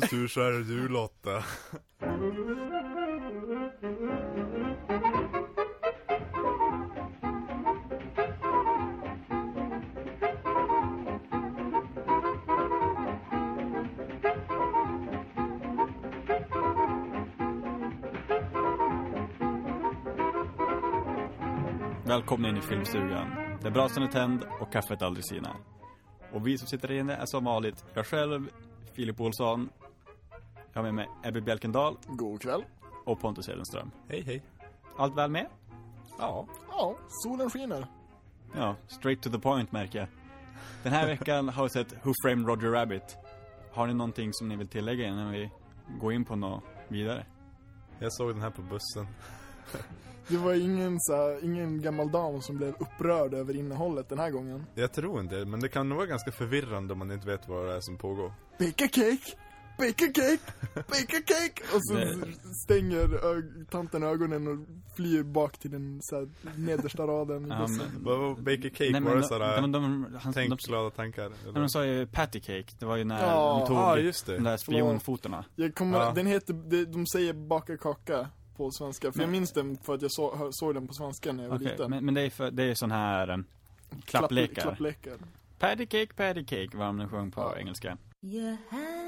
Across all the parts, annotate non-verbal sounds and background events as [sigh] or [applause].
så tur så är det du Lotta. Välkomna in i filmstugan. Där brasan är tänd och kaffet aldrig sinar. Och vi som sitter inne är som vanligt jag själv, Filip Olsson. Jag har med mig Ebbe Bjelkendal God kväll. och Pontus Hedenström. Hej hej. Allt väl med? Ja. Ja, solen skiner. Ja, straight to the point märker jag. Den här veckan har vi sett Who Framed Roger Rabbit. Har ni någonting som ni vill tillägga innan vi går in på något vidare? Jag såg den här på bussen. Det var ingen, så här, ingen gammal dam som blev upprörd över innehållet den här gången. Jag tror inte, men det kan nog vara ganska förvirrande om man inte vet vad det är som pågår. Bake a cake! Bake a cake! Bake a cake! Och så stänger ö- tanten ögonen och flyr bak till den så här, nedersta raden i Ja, bussen. men- Vad var Baker Cake? Nej, var men det sådär, de, de, de, han, tänk de, glada tankar? de, Eller? de sa ju patty cake. Det var ju när Ja, de tog Ja, just de det. där spionfotorna. Jag kommer, Ja. Den heter, de, de säger baka kaka på svenska. För jag minns den för att jag så, hör- såg den på svenska när jag var Okej, liten. men, men det är för, det är sån här um, Klapp- klapplekar. Klapplekar. Patty cake, patty cake, vad de nu sjöng på Ja. engelska. You had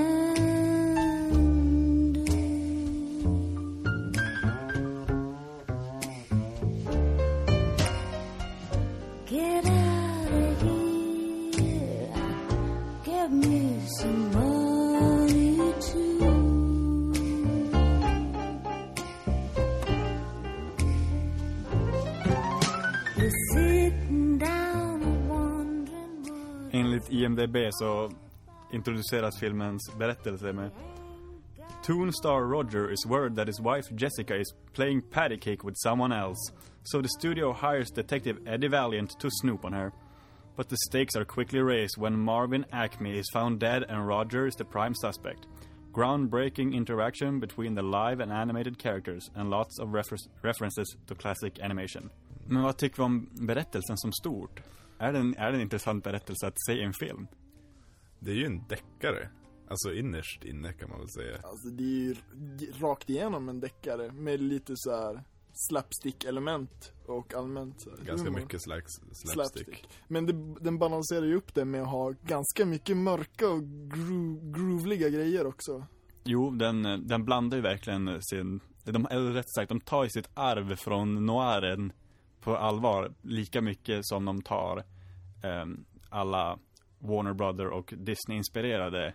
IMDB så introduceras filmens berättelse med Toon star Roger is worried that his wife Jessica is playing patty cake with someone else, so the studio hires detective Eddie Valiant to snoop on her. But the stakes are quickly raised when Marvin Acme is found dead and Roger is the prime suspect. Groundbreaking interaction between the live and animated characters and lots of refer- references to classic animation. Men vad tycker vi om berättelsen som stort? Är det en, är det en intressant berättelse att se i en film? Det är ju en deckare. Alltså innerst inne kan man väl säga. Alltså det är ju rakt igenom en deckare med lite så här slapstick-element och allmänt så här Ganska humor. mycket slags slapstick. Men det, den balanserar ju upp det med att ha ganska mycket mörka och gro groovliga grejer också. Jo, den, den blandar ju verkligen sin, de, eller rätt sagt, de tar ju sitt arv från noiren på allvar lika mycket som de tar ehm, alla Warner Brother och Disney-inspirerade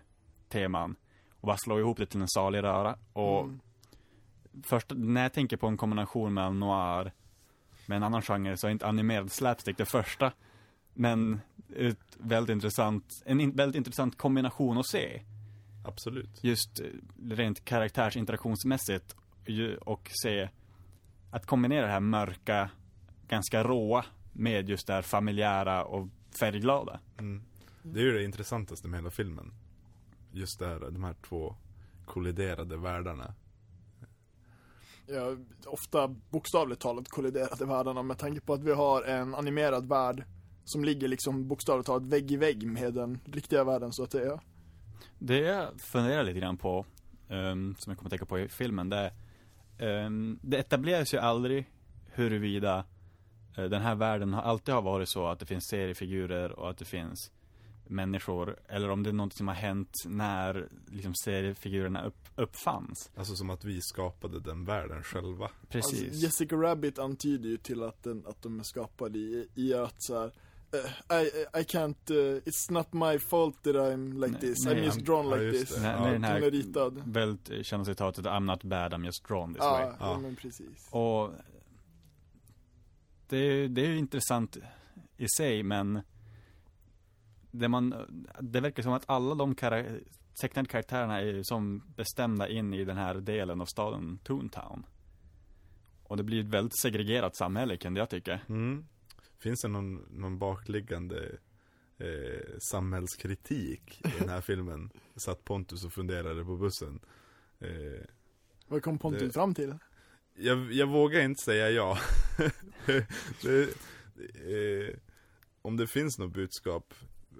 teman och bara slår ihop det till en salig röra. Och Mm. först när jag tänker på en kombination mellan noir med en annan genre så är inte animerad slapstick det första. Men ett väldigt intressant, en väldigt intressant kombination att se Absolut. just eh, rent karaktärsinteraktionsmässigt och se att kombinera det här mörka, ganska råa med just det här familjära och färgglada. Mm. Det är ju det intressantaste med hela filmen. Just det här, de här två kolliderade världarna. Ja, ofta bokstavligt talat kolliderade världarna med tanke på att vi har en animerad värld som ligger liksom bokstavligt talat vägg i vägg med den riktiga världen så att säga. Det jag funderar lite grann på, ehm, som jag kommer att tänka på i filmen, det är, um, det etableras ju aldrig huruvida den här världen har alltid har varit så att det finns seriefigurer och att det finns människor, eller om det är något som har hänt när liksom seriefigurerna upp, uppfanns. Alltså som att vi skapade den världen själva. Precis. Alltså, Jessica Rabbit antyder ju till att, den, att de är skapade i, i att så här, eh, I, I can't, uh, it's not my fault that I'm like Nej, this, nej, I'm just drawn ja, like just this. det. När, Ja, den är här ritad. väldigt kända citatet I'm not bad, I'm just drawn this way. Ja, ja, Ja. men precis. Och det, är- det är ju intressant i sig, men det, man, det verkar som att alla de kara- tecknade karaktärerna är som bestämda in i den här delen av staden Toontown. Och det blir ett väldigt segregerat samhälle kan jag tycka. Mm. finns det någon, någon bakliggande eh, samhällskritik i den här [laughs] filmen? Satt Pontus och funderade på bussen. Eh, Vad kom Pontus Det- fram till? Jag, jag vågar inte säga ja. [laughs] det, eh, om det finns något budskap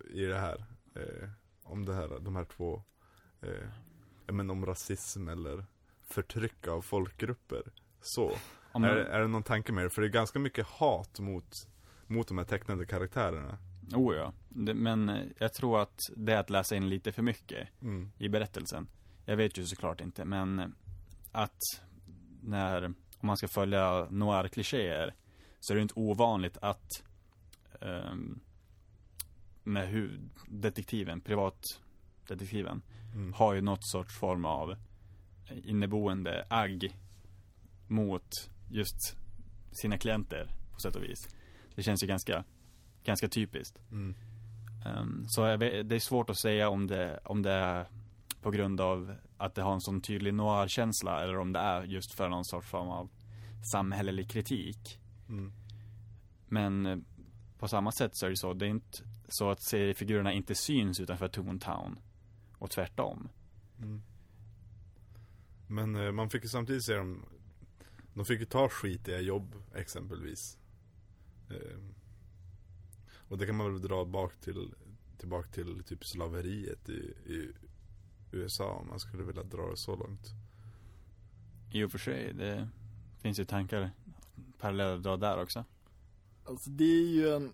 i det här, eh, om det här, de här två, eh, menar om rasism eller förtryck av folkgrupper. Så, Om är, är det någon tanke med det? För det är ganska mycket hat mot, mot de här tecknade karaktärerna. oh ja. Det, men eh, jag tror att det är att läsa in lite för mycket Mm. i berättelsen. Jag vet ju såklart inte, men eh, att när, om man ska följa noir-klichéer, så är det inte ovanligt att um, när hu- detektiven, privatdetektiven, Mm. har ju något sorts form av inneboende agg mot just sina klienter på sätt och vis. Det känns ju ganska, ganska typiskt. Mm. Ehm, så vet, det är svårt att säga om det, om det på grund av att det har en sån tydlig noir-känsla eller om det är just för någon sorts form av samhällelig kritik. Mm. Men eh, på samma sätt så är det så, det är inte så att seriefigurerna inte syns utanför Toontown. Och tvärtom. Mm. Men eh, man fick ju samtidigt se dem De fick ju ta skitiga jobb exempelvis eh, Och det kan man väl dra bak till Tillbaka till typ slaveriet i, i USA om man skulle vilja dra det så långt I och för sig, det finns ju tankar paralleller att dra där också. Alltså det är ju en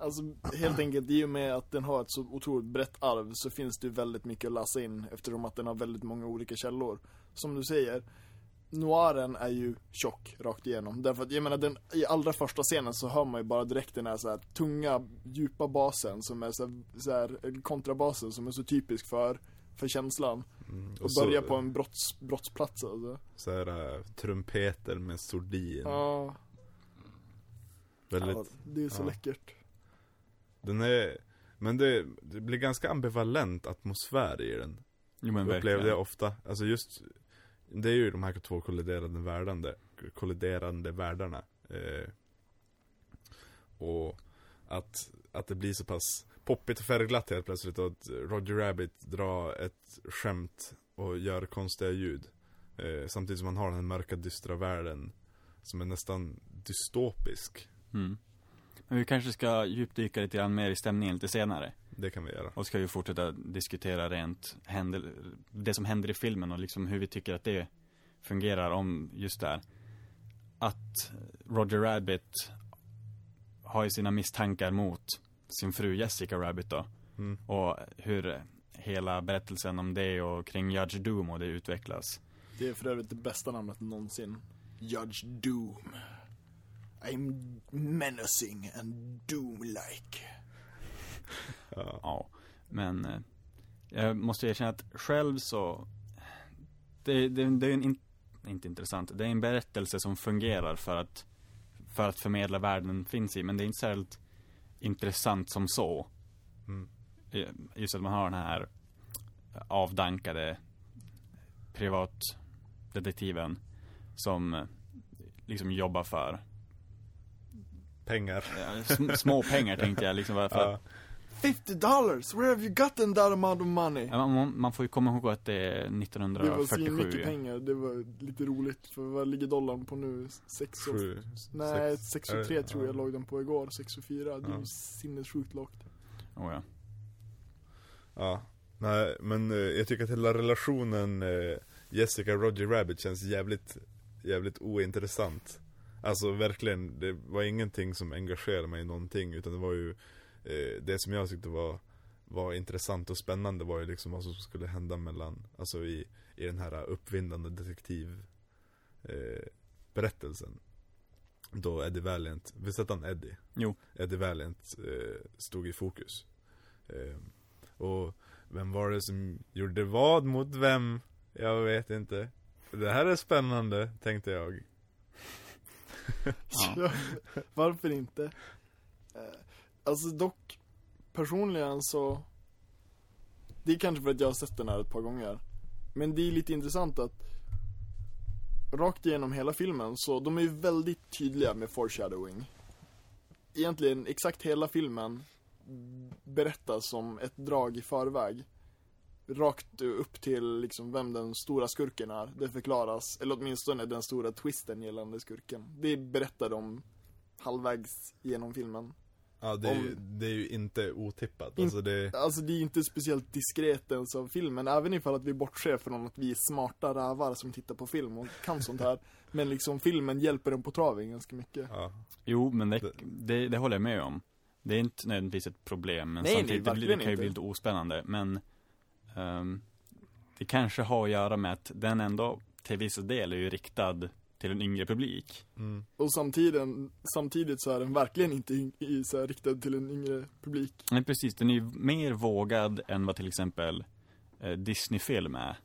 Alltså helt enkelt i och med att den har ett så otroligt brett arv så finns det ju väldigt mycket att läsa in eftersom att den har väldigt många olika källor. Som du säger, noiren är ju tjock rakt igenom. Därför att jag menar den, i allra första scenen så hör man ju bara direkt den här, så här tunga, djupa basen som är så här, så här kontrabasen som är så typisk för, för känslan. mm. Och, så- börja på en brotts, brottsplats alltså. Så här äh, trumpeter med sordin Ja, Väldigt ja, det är så ja. läckert. Den är Men det, det blir ganska ambivalent atmosfär i den Jo men upplevde verkligen. jag ofta. Alltså just det är ju de här två kolliderande världarna Kolliderande världarna eh, Och att, att det blir så pass poppigt och färgglatt helt plötsligt och att Roger Rabbit drar ett skämt och gör konstiga ljud eh, Samtidigt som man har den här mörka dystra världen Som är nästan dystopisk Mm. Men vi kanske ska djupdyka lite grann mer i stämningen lite senare. Det kan vi göra Och ska ju fortsätta diskutera rent händel- det som händer i filmen och liksom hur vi tycker att det fungerar om just där. Att Roger Rabbit har ju sina misstankar mot sin fru Jessica Rabbit då. mm. Och hur hela berättelsen om det och kring Judge Doom och det utvecklas. Det är för övrigt det bästa namnet någonsin. Judge Doom. I'm menacing and doom-like. [laughs] ja. Ja, men eh, jag måste erkänna att själv så det, det, det är en, in, inte intressant, det är en berättelse som fungerar för att för att förmedla världen den finns i, men det är inte särskilt intressant som så. Mm. Eh, Just att man har den här avdankade privatdetektiven som eh, liksom jobbar för Pengar eh, sm, små pengar tänkte jag liksom för ja. 50 dollars! Where have you gotten that amount of money? Ja, Man, man får ju komma ihåg att det är Det var 1947 mycket pengar, det var lite roligt. För vad ligger dollarn på nu? 6 och... Sju, Nej, sex- 6 och 3 är det- tror jag ja. låg den på igår. 6 och 4. Det är Ja. ju sinnessjukt lågt. Oh, ja. Ja, nej men eh, jag tycker att hela relationen eh, Jessica Roger Rabbit känns jävligt, jävligt ointressant Alltså verkligen, det var ingenting som engagerade mig i någonting utan det var ju Det som jag tyckte var, var intressant och spännande var ju liksom vad som skulle hända mellan, alltså i, i den här uppvindande detektiv eh, berättelsen Då Eddie Valiant, visst hette han Eddie? Jo. Eddie Valiant eh, stod i fokus eh, Och vem var det som gjorde vad mot vem? Jag vet inte Det här är spännande, tänkte jag Ja. [laughs] Varför inte? Alltså dock, personligen så Det är kanske för att jag har sett den här ett par gånger Men det är lite intressant att rakt igenom hela filmen så de är ju väldigt tydliga med foreshadowing. Egentligen exakt hela filmen berättas som ett drag i förväg. Rakt upp till liksom vem den stora skurken är. Det förklaras, eller åtminstone den stora twisten gällande skurken. Det berättar de halvvägs genom filmen. Ja, det är, ju, Om- det är ju inte otippat. In- Alltså det, Alltså det är inte speciellt diskret ens av filmen, även ifall att vi bortser från att vi är smarta rävar som tittar på film och kan sånt här. [laughs] Men liksom filmen hjälper en på traven ganska mycket. ja. Jo, men det, Det- det, det håller jag med om. Det är inte nödvändigtvis ett problem, men Nej, nej, samtidigt det, blir, det verkligen kan ju inte. bli lite ospännande. Men ehm, det kanske har att göra med att den ändå till viss del är ju riktad till en yngre publik. Mm. Och samtidigt, samtidigt så är den verkligen inte i, i, så här, riktad till en yngre publik. Nej, precis. Den är ju mer vågad än vad till exempel eh, Disney-film är.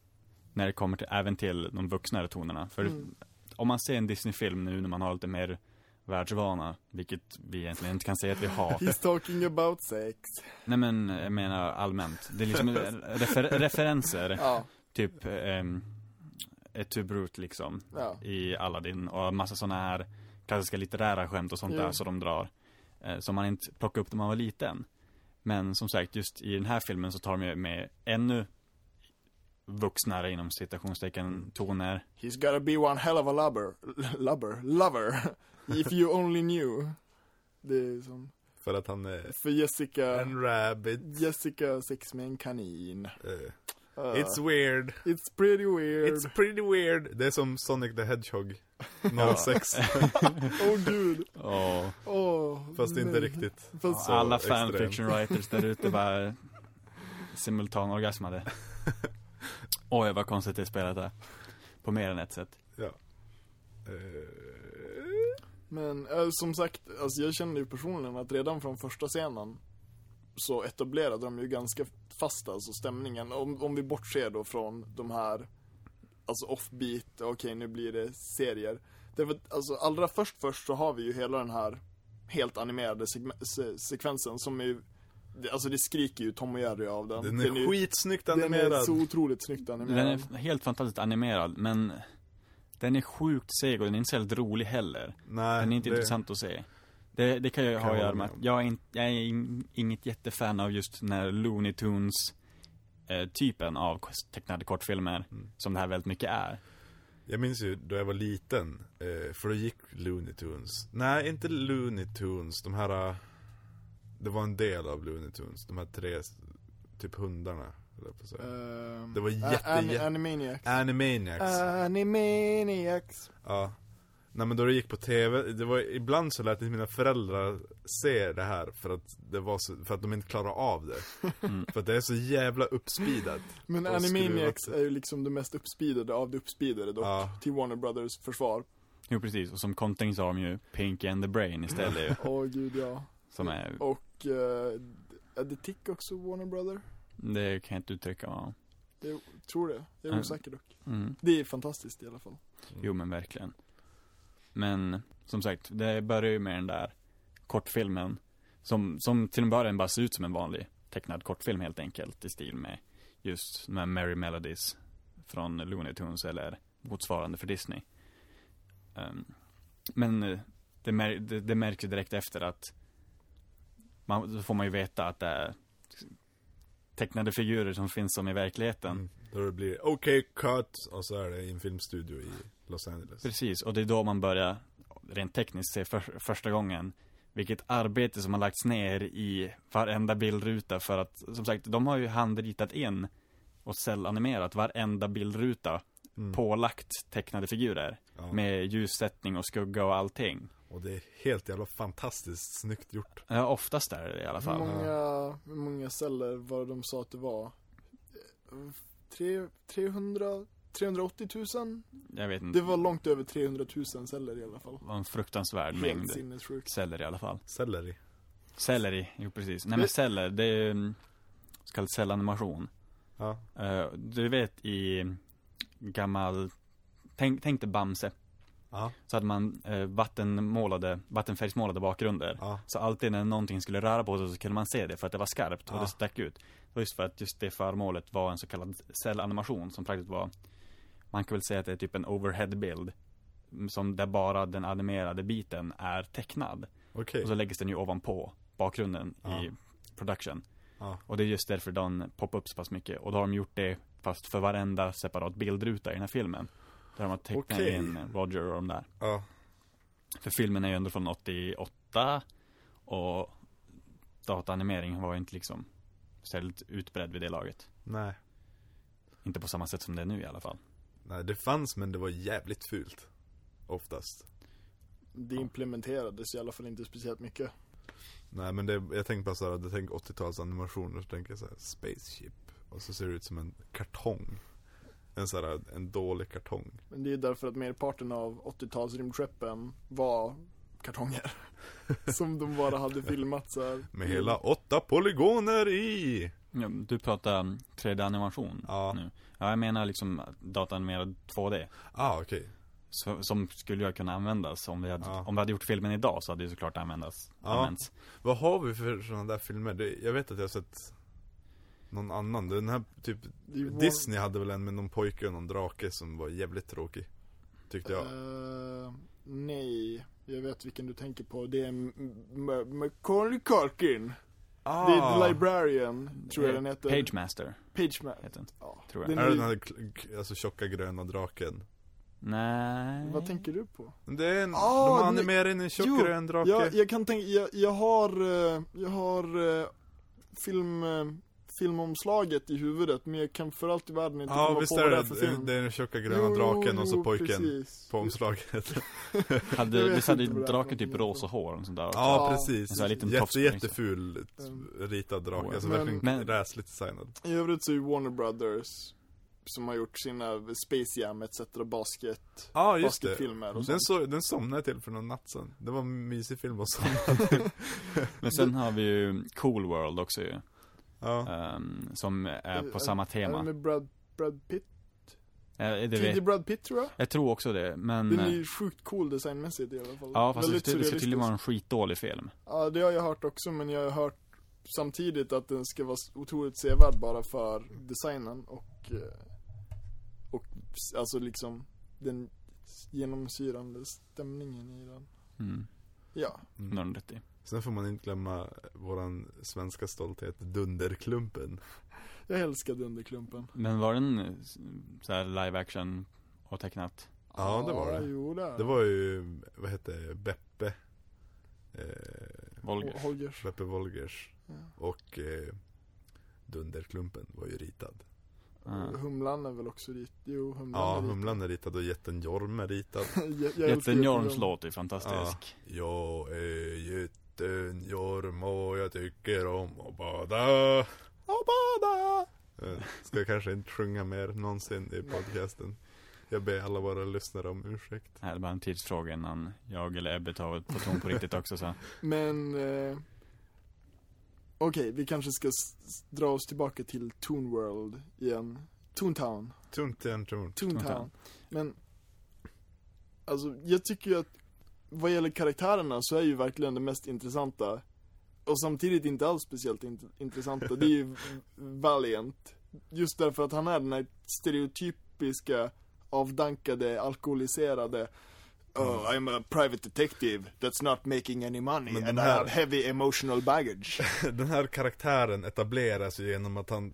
När det kommer till, även till de vuxnare tonerna. För Mm. om man ser en Disney-film nu när man har lite mer världsvana, vilket vi egentligen inte kan säga att vi har. [laughs] He's talking about sex. Nej men, jag menar allmänt. Det är liksom [laughs] refer referenser, Ja, typ um, ett too brute liksom, ja. i Aladdin och massa sådana här klassiska litterära skämt och sånt Ja. där som de drar. Eh, som man inte plockade upp när man var liten. Men som sagt, just i den här filmen så tar de ju med ännu vuxnare inom citationstecken toner. He's gotta be one hell of a lover. Lover. Lover. [laughs] If you only knew. Det är som, För att han är för Jessica, en rabbit. Jessica sex med en kanin. Uh, it's weird. it's pretty weird. It's pretty weird. Det är som Sonic the Hedgehog 06. [laughs] Åh oh, gud. Och Åh. Fast inte nej. riktigt. Fast, Så alla fanfiction writers där ute bara simultanorgasmade. Oj, vad konstigt det spelet är. På mer än ett sätt. Ja. Men eh, som sagt, alltså jag känner ju personligen att redan från första scenen så etablerade de ju ganska fast alltså stämningen. Om, om vi bortser då från de här, alltså offbeat, okej nu blir det serier. Därför alltså allra först först så har vi ju hela den här helt animerade se- sekvensen som är ju, det- alltså det skriker ju Tom och Jerry av den. Den är ju- skitsnyggt Den är animerad. så otroligt snyggt animerad. Den är helt fantastiskt animerad, men den är sjukt seg och den är inte så rolig heller. Nej, Den är inte det- intressant att se. Det, det kan ju Kan ha att jag göra med att jag är, in, jag är in, inget jättefan av just den här Looney Tunes eh, typen av tecknade kortfilmer, Mm. som det här väldigt mycket är. Jag minns ju då jag var liten, eh, för då gick Looney Tunes. Nej, inte Looney Tunes, de här... eh, Det var en del av Looney Tunes, de här tre, typ hundarna. Ehm, Det var jätte- An- jätte- Animaniacs. Animaniacs. Animaniacs. Ja. Nej men då det gick på tv, det var ibland så lät inte mina föräldrar se det här för att det var så, för att de inte klarade av det. [laughs] Mm. För att det är så jävla uppspeedat. Men Animaniacs skruvat. är ju liksom det mest uppspeedade av det uppspeedade dock, Ja. till Warner Brothers försvar. Jo precis, och som content så har de ju Pinky and the Brain istället ju, [laughs] Åh gud ja. som är, Och, uh, är det Tick också Warner Brother? det kan jag inte uttrycka vad. Jag tror det, jag är Mm. osäker dock. Mm. Det är fantastiskt i alla fall. Jo men verkligen. Men som sagt, det börjar ju med den där kortfilmen. Som, som till en början bara ser ut som en vanlig tecknad kortfilm helt enkelt. I stil med just de här Merry Melodies från Looney Tunes eller motsvarande för Disney. Um, men eh, det, mär, det, det märks ju direkt efter att man, då får man ju veta att det är tecknade figurer som finns som i verkligheten. Mm. Då det blir okej cut och så är det i en filmstudio i Los Angeles. Precis, och det är då man börjar rent tekniskt se för, första gången vilket arbete som har lagts ner i varenda bildruta för att, som sagt, de har ju handritat in och cellanimerat varenda bildruta Mm. pålagt tecknade figurer Ja. med ljussättning och skugga och allting. Och det är helt jävla fantastiskt snyggt gjort. Ja, oftast är det i alla Hur fall. många, hur många celler var det de sa att det var? Tre, 300, 380 000? Jag vet inte. Det var långt över 300 000 celler i alla fall. Det var en fruktansvärd Helt mängd sinnessjukt. celler i alla fall. Selleri. Selleri, jo precis. Nej men celler, det är så kallad cellanimation. Ja. Eh, du vet i gammal, tänk, tänk dig Bamse. Ja. Så hade man eh, vattenmålade, vattenfärgsmålade bakgrunder. Ja. Så alltid när någonting skulle röra på sig så kunde man se det för att det var skarpt och Ja. det stack ut. Just för att just det föremålet var en så kallad cellanimation som praktiskt var man kan väl säga att det är typ en overhead-bild. Som där bara den animerade biten är tecknad. Okej. Och så läggs den ju ovanpå bakgrunden Ja. i production. Ja. Och det är just därför den poppar upp så pass mycket. Och då har de gjort det fast för varenda separat bildruta i den här filmen. Där de har tecknat Okej. in Roger och de där. Ja. För filmen är ju ändå från 88 och dataanimering var ju inte liksom särskilt utbredd vid det laget. Nej. Inte på samma sätt som det är nu i alla fall. Nej, det fanns men det var jävligt fult. Oftast. Det implementerades i alla fall inte speciellt mycket. Nej men det, jag tänker bara såhär, du tänker 80-talsanimationer så tänker jag såhär Spaceship Och så ser det ut som en kartong En såhär, en dålig kartong Men det är därför att merparten av 80-tals rymdskeppen var kartonger. [laughs] som de bara hade filmat så här. Med hela åtta polygoner i! Ja, du pratar 3D-animation Ja. nu. Ja, jag menar liksom dataanimerad 2D. Ah okej Så, som skulle jag kunna användas om vi hade, Ja. om vi hade gjort filmen idag så hade det såklart användas, Ja. använts. Vad har vi för sådana där filmer? Det, jag vet att jag har sett Någon annan, den här typ ju Disney hade väl en med någon pojke och någon drake som var jävligt tråkig Tyckte jag Eh, nej, jag vet vilken du tänker på. Det är Macaulay Culkin. ah, The Librarian, tror jag den heter. Page Master Page Ma- heter den, Ja. tror jag. Den Är det den här alltså, tjocka gröna draken? Nej. vad tänker du på? Det är en, Ah, de animerar in en tjock Jo, grön drake Jag, jag kan tänka, jag, jag har, eh, jag har eh, film, filmomslaget i huvudet men jag kan för allt i världen inte Ja komma visst på vad det är för film. det är den tjocka gröna Jo, draken och så pojken precis. på omslaget [laughs] Hade, visst hade draken typ rosa hår och sånt där? Ja Ja, precis, en sån här liten Jätte, tofsspring. jätteful Mm. ritad drake, alltså Men- verkligen Men- räsligt designad I övrigt så är Warner Brothers som har gjort sina Space Jam etc. basket, Ja just det, basketfilmer och den, sånt. så, den somnade jag till för någon natt sedan Det var en mysig film att somna till [laughs] Men sen har vi ju Cool World också ju. Ja, ehm, som är på samma Är det tema. med Brad, Brad Pitt? Eh, det Tidig Brad Pitt tror jag. jag tror också det, men... Den är ju sjukt cool designmässigt i alla fall. Ja, fast det Väldigt det ska tydligen vara en skitdålig film. Ja, det har jag hört också, men jag har hört samtidigt att den ska vara otroligt sevärd bara för designen och, eh, och alltså liksom den genomsyrande stämningen i den. Mm, Ja, mm. rätt i. Sen får man inte glömma våran svenska stolthet, Dunderklumpen jag älskar Dunderklumpen. Men var den eh, s- så här live action och tecknat? Ja, det var det. Jo, det. Det var ju, vad hette Beppe eh, Volgers? Holgers. Beppe Wolgers Ja. och eh, Dunderklumpen var ju ritad Ah. Humlan är väl också dit. Jo, Humlan Ja, är dit. Humlan är ritad och jätten Jorm är ritad Jätten Jorms Jorm. låt är fantastisk. Jag är jätten Jorm och jag tycker om att bada. Ja, bada! Eh, Ska jag kanske inte sjunga mer någonsin i podcasten. Jag ber alla våra lyssnare om ursäkt. Det är bara en tidsfråga innan jag eller Ebbe tar på ton på riktigt också så. [laughs] Men eh, Okej, vi kanske ska dra oss tillbaka till Toon World igen. Toontown, en tunt Toontown. Toontown. Men Alltså, jag tycker ju att Vad gäller karaktärerna så är ju verkligen det mest intressanta. Och samtidigt inte alls speciellt int- intressanta, det är ju [laughs] Valiant. Just därför att han är den här stereotypiska Avdankade, alkoholiserade Oh, I'm a private detective that's not making any money Men and I have heavy emotional baggage. [laughs] Den här karaktären etableras ju genom att han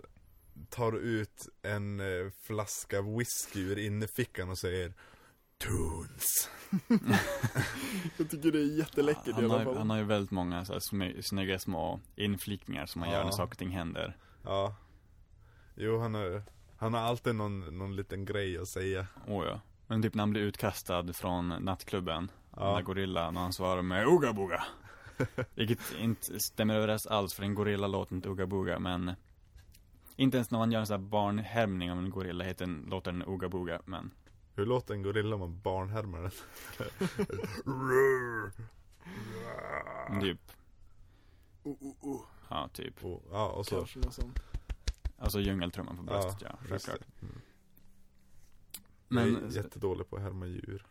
tar ut en eh, flaska whisky ur innerfickan och säger Toons [laughs] Jag tycker det är jätteläckert i Han alla har, fall. han har ju väldigt många så här snygga små inflikningar som han gör Ja. när saker och ting händer. Ja Jo han har, han har alltid någon, någon liten grej att säga Oh ja. Men typ när han blir utkastad från nattklubben. Den Ja. där gorillan och han svarar med Ooga Booga. [laughs] Vilket inte stämmer överens alls för en gorilla låter inte Ooga Booga men Inte ens när man gör en sån här barnhärmning av en gorilla heter den, låter den Ooga Booga men Hur låter en gorilla om man barnhärmar den? [laughs] typ Oh, oh, oh. Ja typ Och- Ja och så Kanske något sånt. Alltså djungeltrumman på bröstet ja, just självklart det. Mm. Men jag är jättedålig på att härma djur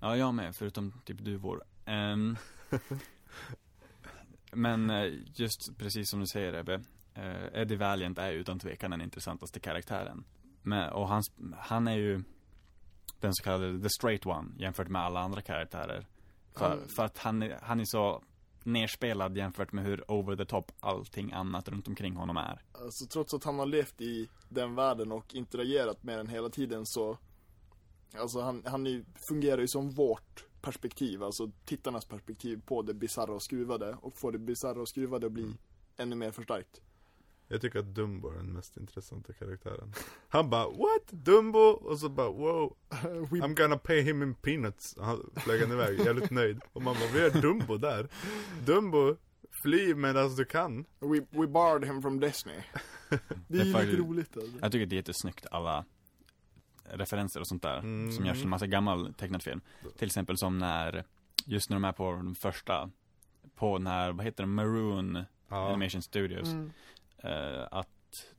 Ja, jag med, förutom typ duvor. Ehm, [laughs] men eh, just precis som du säger Ebbe, eh, Eddie Valiant är utan tvekan den intressantaste karaktären. Men, och hans, han är ju, den så kallade the straight one jämfört med alla andra karaktärer. För, Han- för att han, han är så nerspelad jämfört med hur over the top allting annat runt omkring honom är. Alltså trots att han har levt i den världen och interagerat med den hela tiden så Alltså han, han är, fungerar ju som vårt perspektiv, alltså tittarnas perspektiv på det bisarra och skruvade och får det bisarra och skruvade att bli Mm. ännu mer förstärkt. Jag tycker att Dumbo är den mest intressanta karaktären. Han bara 'What? Dumbo?' Och så bara 'Wow, [laughs] We, I'm gonna pay him in peanuts' Han flög iväg, jävligt nöjd. Och man bara 'Vi har Dumbo där' Dumbo, fly medan du kan. we, we borrowed him from Disney. [laughs] Det är ju lite faktiskt- roligt alltså. Jag tycker det är jättesnyggt alla referenser och sånt där Mm. som görs i en massa gammal tecknad film. Till exempel som när, just när de är på den första, på när, vad heter det, Maroon Ja, Animation Studios. Mm. Eh, att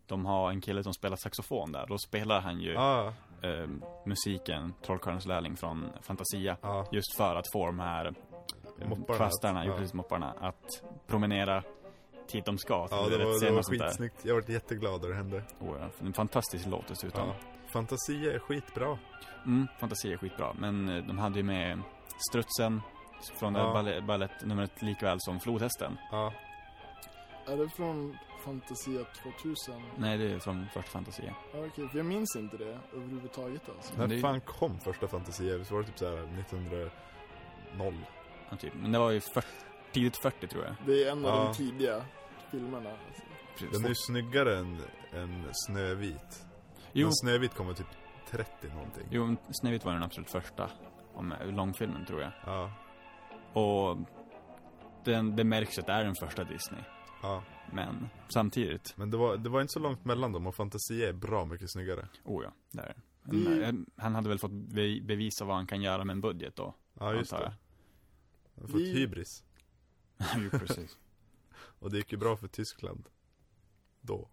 de har en kille som spelar saxofon där. Då spelar han ju ja, eh, musiken, Trollkarlens lärling från Fantasia. ja. Just för att få de här eh, Mopparna. kvastarna, Ja. ja. precis mopparna, att promenera dit de ska. Ja, det rätt var, det var där. skitsnyggt. Jag var jätteglad när det hände. Oh, ja. En fantastisk låt dessutom. Ja. Fantasia är skitbra. Mm, Fantasia är skitbra. Men eh, de hade ju med Strutsen från Ja. ja. balettnumret likväl som Flodhästen. Ja, Är det från Fantasia 2000? Nej, det är från första Fantasia. Ja, okej, för jag minns inte det överhuvudtaget alltså. när det- fan kom första Fantasia? Så var det typ såhär 1900 Ja, typ. Men det var ju 40, tidigt 40 tror jag. Det är en av Ja. de tidiga filmerna. Alltså. Precis. Den är ju snyggare än, än Snövit. Jo, Men Snövit kommer typ 30 någonting. jo, Snövit var den absolut första. Om långfilmen tror jag. Ja, Och den, det märks att det är den första Disney. ja. Men samtidigt, Men det var, det var inte så långt mellan dem och Fantasia är bra mycket snyggare. oh ja, där är det. Det- Men, eh, Han hade väl fått be bevisa vad han kan göra med en budget då. Ja, just antar det. Han har fått Vi- hybris. [laughs] jo, precis. [laughs] Och det gick ju bra för Tyskland. Då.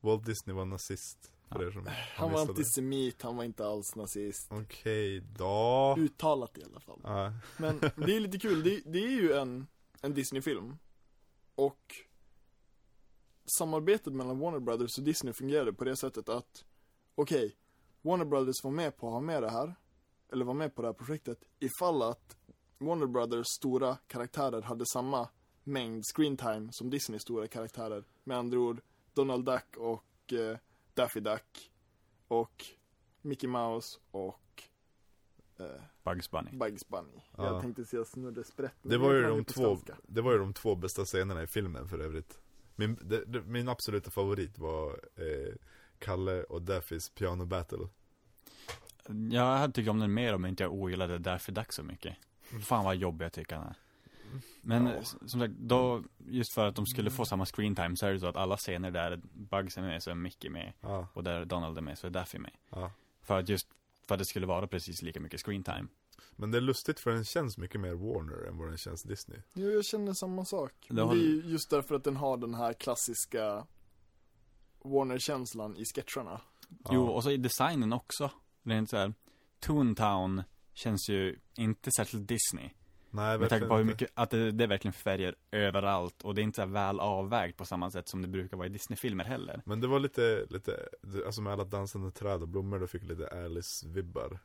Walt Disney var nazist. För Ja. er som Han var antisemit, han var inte alls nazist. Okej, då. Uttalat i alla fall. Ja, Men det är lite kul, det, det är ju en, en Disney-film. Och samarbetet mellan Warner Brothers och Disney fungerade på det sättet att okej, Warner Brothers var med på att ha med det här, eller var med på det här projektet, ifall att Warner Brothers stora karaktärer hade samma mängd screen time som Disneys stora karaktärer. Med andra ord, Donald Duck och eh, Daffy Duck och Mickey Mouse och eh, Bugs Bunny. Bugs Bunny. Ja. Jag tänkte säga Snurre Sprätt. det var ju de två, svenska. det var ju de två bästa scenerna i filmen för övrigt. Min, det, det, min absoluta favorit var eh, Kalle och Daffys piano battle. Jag hade tyckt om den mer om inte jag ogillade Daffy Duck så mycket. Fan vad jobbig jag tycker han är. Men Ja. som sagt, då, just för att de skulle få samma screen time så är det så att alla scener där Bugs är med så är Mickey med. Ja, Och där Donald är med så är Daffy med. ja. För att just, för att det skulle vara precis lika mycket screen time. Men det är lustigt för den känns mycket mer Warner än vad den känns Disney. Jo, jag känner samma sak. Det har- Det är ju just därför att den har den här klassiska Warner-känslan i sketcherna. Ja. Jo, och så i designen också. Rent såhär, Toontown känns ju inte särskilt Disney. Nej, Med tanke på hur mycket, att det, det är verkligen färger överallt. Och det är inte så väl avvägt på samma sätt som det brukar vara i Disney-filmer heller. Men det var lite, lite, alltså med alla dansande träd och blommor, då fick lite Alice-vibbar.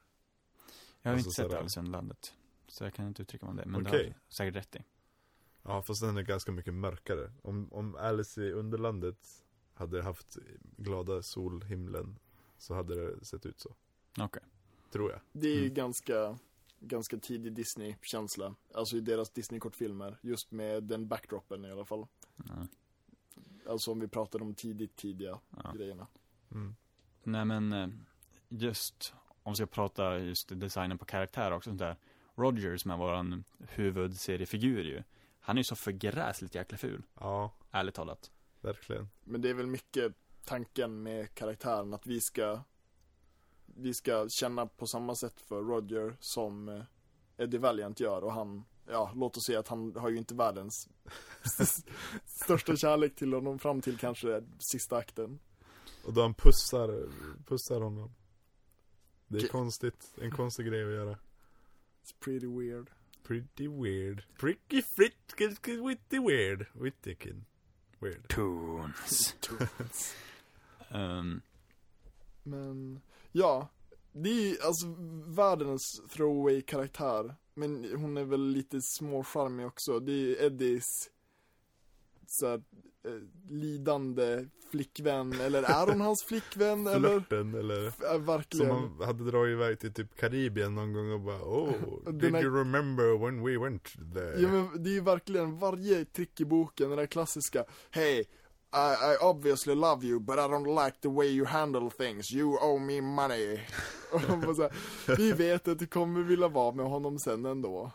Jag har Alltså inte sett sådär. Alice i Underlandet. Så jag kan inte uttrycka mig om det. Men det Okej. har säkert rätt i. Ja, fast den är ganska mycket mörkare. Om, om Alice i Underlandet hade haft glada solhimlen så hade det sett ut så. Okej. Tror jag. Det är ju Mm. ganska, ganska tidig Disney-känsla. Alltså i deras Disney-kortfilmer. Just med den backdropen i alla fall. Ja. Alltså om vi pratar om tidigt, tidiga Ja. grejerna. Mm. Nej men, eh, just om vi ska prata just designen på karaktär också sånt där. Roger som är våran huvudseriefigur ju. Han är ju så förgräsligt jäkla ful. Ja, Ärligt talat. verkligen. Men det är väl mycket tanken med karaktären att vi ska vi ska känna på samma sätt för Roger som eh, Eddie Valiant gör och han, ja låt oss säga att han har ju inte världens [laughs] största kärlek till honom fram till kanske sista akten. Och då han pussar, pussar honom. Det är Okej. konstigt, en konstig grej att göra. It's pretty weird. Pretty weird. Pretty frick, witty weird. Witty kid. Weird. Toons. [laughs] um, Men, ja, Det är alltså världens throwaway karaktär. Men hon är väl lite småcharmig också. Det är Eddies så här, eh, lidande flickvän. Eller är hon hans flickvän? [laughs] eller? Flörten eller Ja, Som verkligen. man hade dragit iväg till typ Karibien någon gång och bara Oh, [laughs] did här- you remember when we went there? Ja men det är ju verkligen varje trick i boken, den där klassiska Hey, I, I obviously love you but I don't like the way you handle things, you owe me money [laughs] Och de bara så här, Vi vet att du kommer vilja vara med honom sen ändå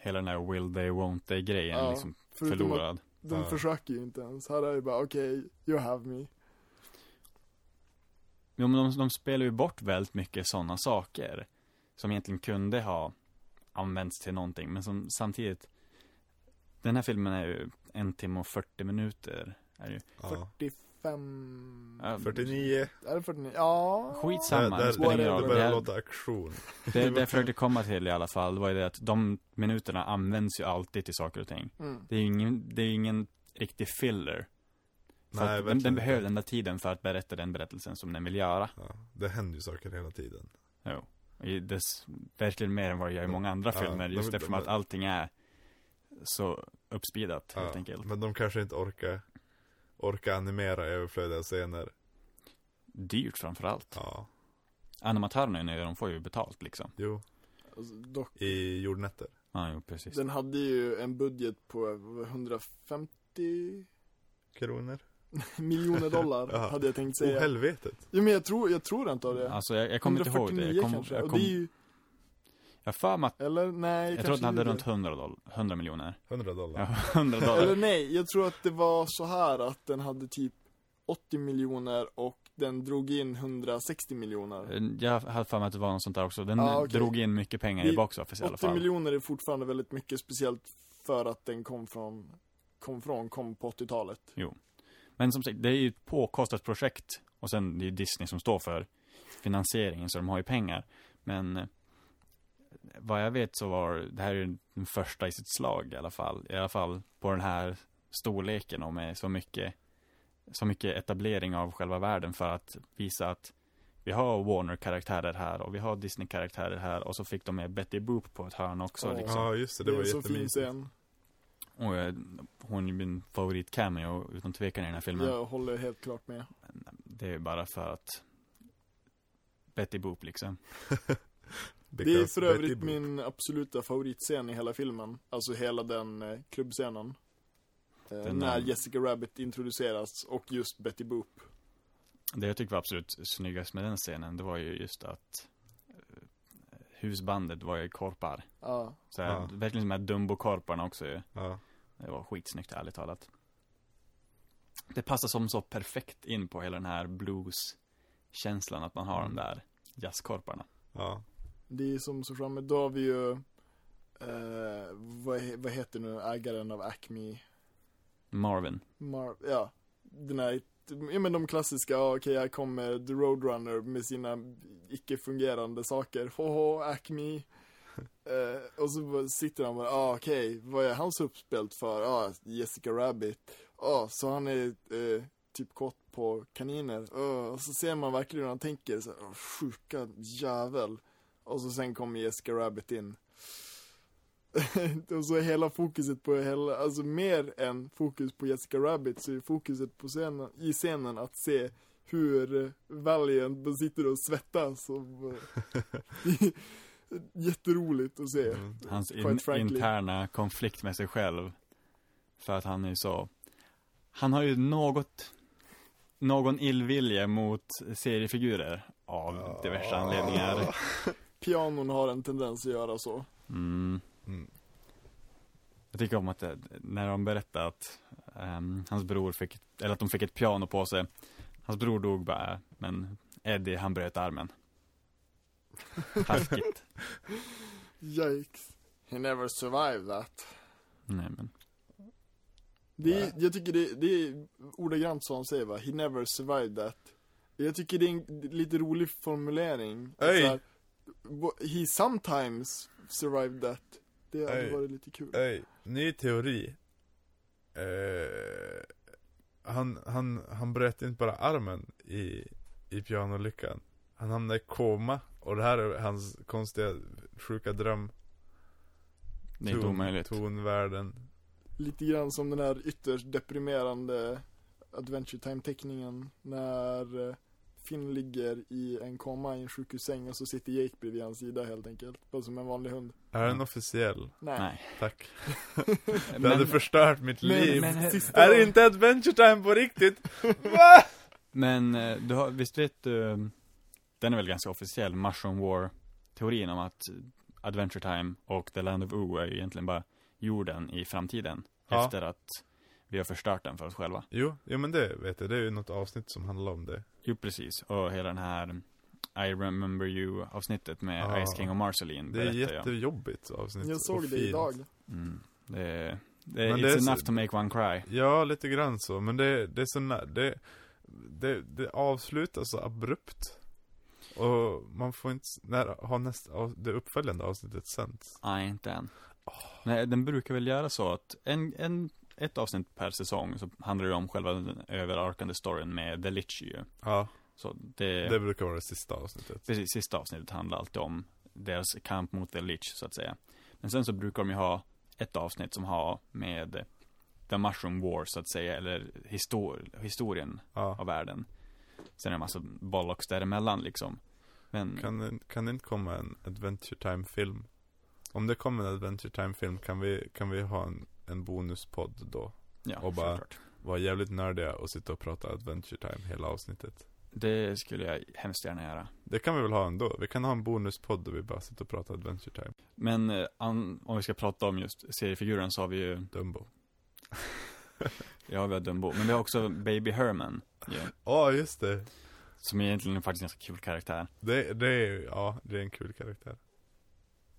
Hela den här will they, won't they grejen Ja, liksom förlorad. de Ja. försöker ju inte ens, här är det bara okej, you have me Jo men de, de spelar ju bort väldigt mycket sådana saker. Som egentligen kunde ha använts till någonting. Men som samtidigt. Den här filmen är ju en timme och 40 minuter. Är det ju. Ja. 45 Ja, 49 Är det 49? Ja Skitsamma, där, det spelar ingen det roll. Det, börjar låta aktion det, det jag försökte komma till i alla fall, det var ju det att de minuterna används ju alltid till saker och ting. mm. Det är ju ingen, det är ingen riktig filler. För Nej, den, den behöver den där tiden för att berätta den berättelsen som den vill göra. ja, Det händer ju saker hela tiden Jo. I dess, verkligen mer än vad det gör i många andra Ja, filmer. Just de- eftersom de- att allting är så uppspeedat helt ja, enkelt. Men de kanske inte orkar Orkar animera överflödiga scener Dyrt framförallt. Ja, Animatörerna är nöjda, de får ju betalt liksom. jo alltså, dock, I jordnätter Ja, jo precis. Den hade ju en budget på vad, 150 Kronor [laughs] miljoner dollar [laughs] Ja. hade jag tänkt Åh säga helvetet Ja men jag tror, jag tror inte av det Alltså jag, jag kommer inte ihåg det. Jag kom, kanske, jag och kom, det är ju, jag för mig att, eller nej jag tror att den hade runt 100, doll, 100 miljoner. 100 dollar Ja, [laughs] 100 dollar. Eller nej, jag tror att det var så här att den hade typ 80 miljoner och den drog in 160 miljoner Jag hade för mig att det var något sånt där också. Den Ah, okej. drog in mycket pengar i box office i alla 80 fall. miljoner är fortfarande väldigt mycket, speciellt för att den kom från, kom från, kom på 80-talet Men som sagt, det är ju ett påkostat projekt. Och sen det är ju Disney som står för finansieringen, så de har ju pengar. Men eh, vad jag vet så var det här är den första i sitt slag i alla fall. I alla fall på den här storleken och med så mycket, så mycket etablering av själva världen för att visa att vi har Warner-karaktärer här och vi har Disney-karaktärer här och så fick de med Betty Boop på ett hörn också Ja. liksom. Ja just det, Det, var en så fin jättemysigt Och eh, hon är min favorit-cameo utan tvekan i den här filmen. jag håller helt klart med Det är bara för att Betty Boop liksom. [laughs] Det är för Betty övrigt Boop. min absoluta favoritscen i hela filmen. Alltså hela den eh, klubbscenen. Eh, Den när där- Jessica Rabbit introduceras och just Betty Boop. Det jag tycker var absolut snyggast med den scenen, det var ju just att eh, husbandet var ju korpar. Ja, Så här, Ja. verkligen de här Dumbo-korparna också ju. Ja, Det var skitsnyggt ärligt talat. Det passar som så perfekt in på hela den här blues-känslan att man har de där jazzkorparna. ja, det är som så framme. Då har vi ju, eh, vad, vad heter nu ägaren av Acme? Marvin. Mar ja, den här, ja men de klassiska, ja, okej här kommer The Roadrunner med sina icke-fungerande saker, hoho, Acme. [laughs] Eh, och så sitter han bara, ah, okej, vad är hans uppspelt för? Ah, Jessica Rabbit. Ah, så han är eh, typ kåt på kaniner. Ah, och så ser man verkligen hur han tänker, så, här, "Åh, sjuka jävel. Och så sen kommer Jessica Rabbit in. [laughs] och så är hela fokuset på hela, alltså mer än fokus på Jessica Rabbit så är fokuset på scenen, i scenen att se hur eh, Valiant bara sitter och svettas och [laughs] jätteroligt att se. Mm. Hans in, interna konflikt med sig själv. För att han är så, han har ju något, någon illvilja mot seriefigurer av diverse anledningar. [laughs] Pianon har en tendens att göra så. Mm. Mm. Jag tycker om att det, när de berättar att ehm, hans bror fick, eller att de fick ett piano på sig. Hans bror dog bara, men Eddie han bröt armen. [laughs] Taskigt. Yikes. He never survived that. Nej men. Det är, jag tycker det, det är ordagrant så han säger va, he never survived that. Jag tycker det är en lite rolig formulering. Att Ey. så här, "Wha- He sometimes survived that. Det hade Ey. varit lite kul. Ey, ny teori eh, han, han, han bröt inte bara armen i, i pianolyckan Han hamnar i koma och det här är hans konstiga, sjuka dröm. Det är inte omöjligt. Tonvärlden. Lite grann som den här ytterst deprimerande Adventure Time-teckningen när eh, Finn ligger i en koma i en sjukhussäng och så sitter Jake bredvid hans sida helt enkelt. Bara som en vanlig hund. Är den officiell? Nej. Nej. Tack. [laughs] Det Men, hade förstört mitt Men- liv. men- är det inte Adventure Time på riktigt? [laughs] Va? men eh, du har, visst vet du, den är väl ganska officiell, Mushroom War-teorin om att Adventure Time och The Land of Oo är ju egentligen bara jorden i framtiden. Ja. Efter att vi har förstört den för oss själva. Jo, jo men det vet jag. Det är ju något avsnitt som handlar om det. Jo, precis. Och hela den här I Remember You avsnittet med Ja. Ice King och Marceline Det är berättar jag. jättejobbigt avsnitt. Jag såg det idag. Mm. Det, det, Men it's det är så- enough to make one cry. Ja, lite grann så. Men det, det är så det, det, det avslutas så abrupt. Och man får inte, när har nästa, det uppföljande avsnittet sänts? Nej, inte än. Nej, den brukar väl göra så att en, en, ett avsnitt per säsong så handlar det om själva den överarkande storyn med The Lich ju. Ja, Så det, det brukar vara det sista avsnittet. precis, sista avsnittet handlar alltid om deras kamp mot The Lich så att säga. Men sen så brukar de ju ha ett avsnitt som har med The Mushroom War så att säga, eller histor historien Ja. av världen. Sen är det en massa bollocks däremellan liksom. Men, Kan, det- kan det inte komma en Adventure Time-film? Om det kommer en Adventure Time-film kan vi, kan vi ha en, en bonuspodd då? ja, och bara- självklart. Vara jävligt nördiga och sitta och prata Adventure Time hela avsnittet. Det skulle jag hemskt gärna göra. Det kan vi väl ha ändå? Vi kan ha en bonuspodd där vi bara sitter och pratar Adventure Time. Men eh, an, om vi ska prata om just seriefiguren så har vi ju, Dumbo. [laughs] ja vi har Dumbo, men vi har också Baby Herman. Ja, just det. som egentligen är faktiskt en ganska kul karaktär. Det, det är, ja, det är en kul karaktär.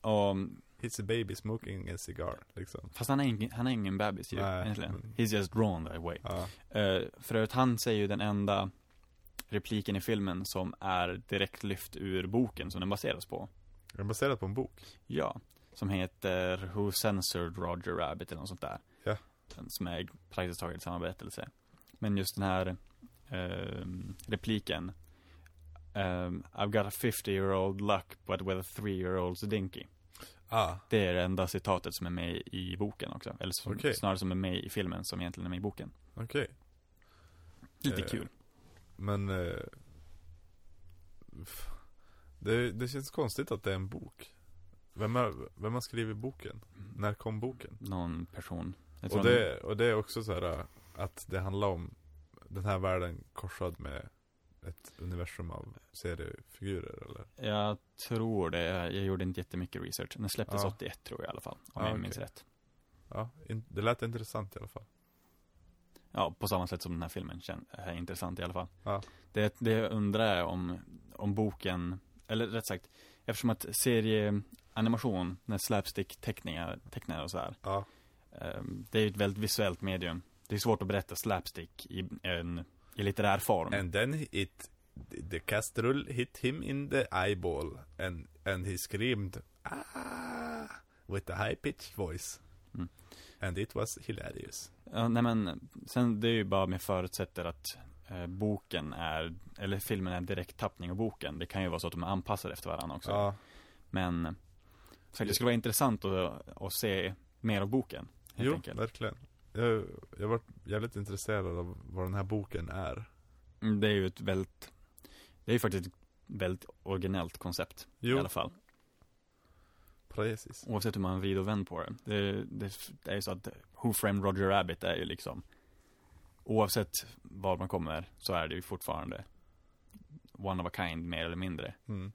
Och, He's a baby smoking a cigar, liksom. fast han är ingen, han är ingen bebis ju, Nej, egentligen. men- He's just drawn that way. Ja. Uh, för att han säger ju den enda repliken i filmen som är direkt lyft ur boken som den baseras på. Är den baserad på en bok? Ja, som heter Who Censored Roger Rabbit eller något sånt där. Ja. Som är praktiskt taget samma berättelse. Men just den här ehm, repliken. ehm, I've got a 50 year old luck but with a 3 year old's dinky. Ah, Det är det enda citatet som är med i boken också. Eller som, Okej. snarare som är med i filmen som egentligen är med i boken. okej. Lite Eh, kul. Men... Eh, det, det känns konstigt att det är en bok. Vem, är, vem har skrivit boken? När kom boken? Någon person. Och det, och det är också så här att det handlar om den här världen korsad med ett universum av seriefigurer eller? Jag tror det. Jag gjorde inte jättemycket research. Den släpptes Ja. 81 tror jag i alla fall. Om Ja, jag minns okej. rätt. Ja, in, det lät intressant i alla fall. Ja, på samma sätt som den här filmen är intressant i alla fall. Ja. Det, det jag undrar är om, om boken, eller rätt sagt, eftersom att serieanimation, när slapstick-teckningar, teckningar och så här, Ja, ehm, det är ju ett väldigt visuellt medium. Det är svårt att berätta slapstick i en i litterär form. and then it the castrol hit him in the eyeball and and he screamed ah with a high pitched voice. Mm. And it was hilarious. Ja, nej men, sen det är ju bara med förutsätter att eh, boken är, eller filmen är en direkt tappning av boken. Det kan ju vara så att de är anpassade efter varandra också. Ja, Men, så det skulle vara intressant att, att se mer av boken. Helt jo, enkelt. verkligen. Jag, jag var jävligt intresserad av vad den här boken är. Mm, Det är ju ett väldigt, det är ju faktiskt ett väldigt originellt koncept i Jo, alla fall. precis. Oavsett hur man vrider och vänder på det. Det, det, det är ju så att Who Framed Roger Rabbit är ju liksom, oavsett var man kommer så är det ju fortfarande one of a kind mer eller mindre. Mm.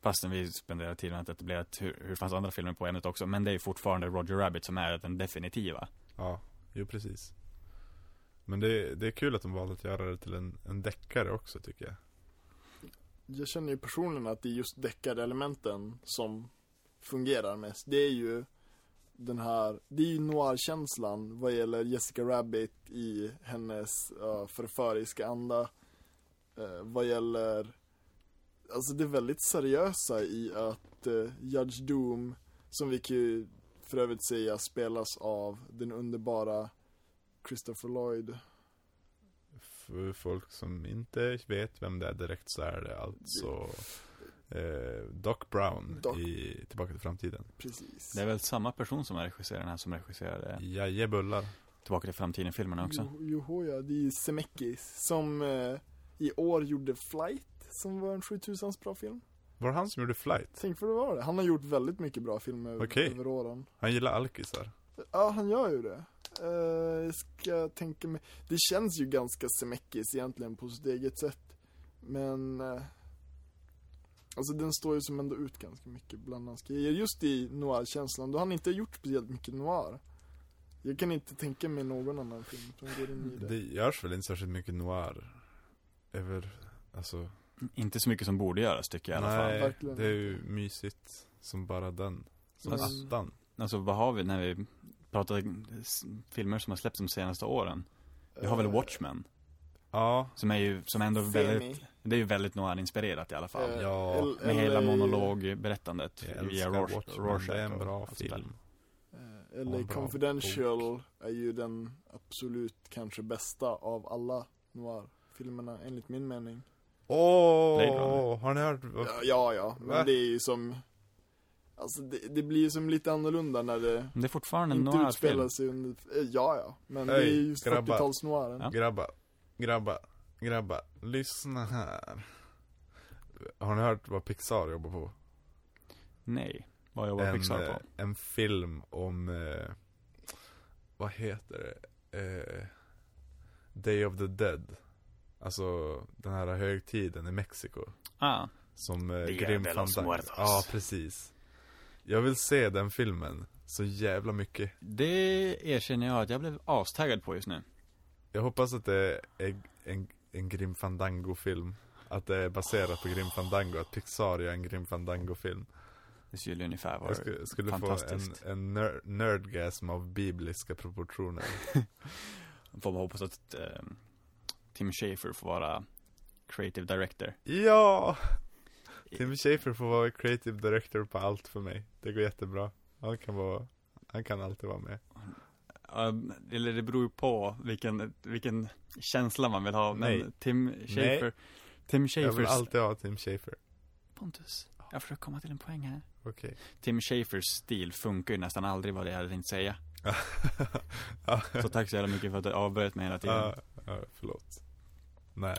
Fastän vi spenderar tiden med att etablera att hur, hur fanns andra filmer på ämnet också. Men det är ju fortfarande Roger Rabbit som är den definitiva. Ja, jo precis. Men det, det är kul att de valde att göra det till en, en deckare också tycker jag. Jag känner ju personligen att det är just deckarelementen som fungerar mest. Det är ju den här, det är ju noir-känslan vad gäller Jessica Rabbit i hennes uh, förföriska anda. Uh, vad gäller, alltså det är väldigt seriösa i att uh, Judge Doom, som vi kan ju för övrigt säga spelas av den underbara Christopher Lloyd. för folk som inte vet vem det är direkt så är det alltså eh, Doc Brown Doc. i Tillbaka till framtiden. Precis. Det är väl samma person som regisserar den här som regisserade Jajebullar. Tillbaka till framtiden-filmerna också. Jo, joho, ja, det är ju Zemeckis som eh, i år gjorde Flight, som var en 7000 bra film. Var det han som gjorde Flight? Tänk för det var det. Han har gjort väldigt mycket bra filmer Okej. över åren. Han gillar alkisar. Ja, han gör ju det. Jag ska tänka mig. Det känns ju ganska Zemeckis egentligen på sitt eget sätt. Men eh, Alltså den står ju som ändå ut ganska mycket bland hans grejer. Just i noir-känslan, då har han inte gjort speciellt mycket noir. Jag kan inte tänka mig någon annan film som går in i det. Det görs väl inte särskilt mycket noir över, alltså Inte så mycket som borde göras tycker jag i alla fall. Nej, Verkligen det är ju mysigt som bara den. Som Mm. attan. Alltså vad har vi när vi pratar filmer som har släppts de senaste åren? Vi har väl Eh, Watchmen, Ja, som är ju, som ändå Semi. väldigt, det är ju väldigt noir-inspirerat i alla fall. Eh, Ja, L- Med hela LA monologberättandet jag via älskar Watchmen. Rorschach Det är en bra film. Eh, LA Confidential är ju den absolut kanske bästa av alla noir-filmerna enligt min mening. Åh, har ni hört? Ja, ja, ja. men Va? det är ju som Alltså det, det blir ju som lite annorlunda när det Men det är fortfarande inte noir-film. utspelar sig under, eh, ja ja, men det är just grabbar. 40-talsnoiren. Ja. Grabbar, grabbar, grabbar, lyssna här. Har ni hört vad Pixar jobbar på? Nej, vad jobbar en, Pixar eh, på? en film om, eh, vad heter det? Eh, Day of the Dead. Alltså den här högtiden i Mexiko. Ah, Som eh, Grim de los Fandango. Muertos. Ja, precis. Jag vill se den filmen så jävla mycket. det erkänner jag att jag blev astaggad på just nu. Jag hoppas att det är en, en Grim Fandango-film. Att det är baserat på Grim Fandango, att Pixar gör en Grim Fandango-film. Det skulle ungefär vara Jag skulle, skulle få en, fantastiskt. en ner, nerdgasm av bibliska proportioner. [laughs] Får man hoppas att eh, Tim Schafer får vara creative director. Ja! Tim Schafer får vara creative director på allt för mig. Det går jättebra. Han kan vara, han kan alltid vara med. Eller det beror ju på vilken, vilken känsla man vill ha. Men Nej. Tim Schafer, Tim Jag vill Schafers, alltid ha Tim Schafer. Pontus, jag försöker komma till en poäng här. Okej. Tim Schafers stil funkar ju nästan aldrig vad det jag hade tänkt säga. [laughs] Så tack så jävla mycket för att du avbröt mig hela tiden. ja, ja, förlåt. Nej.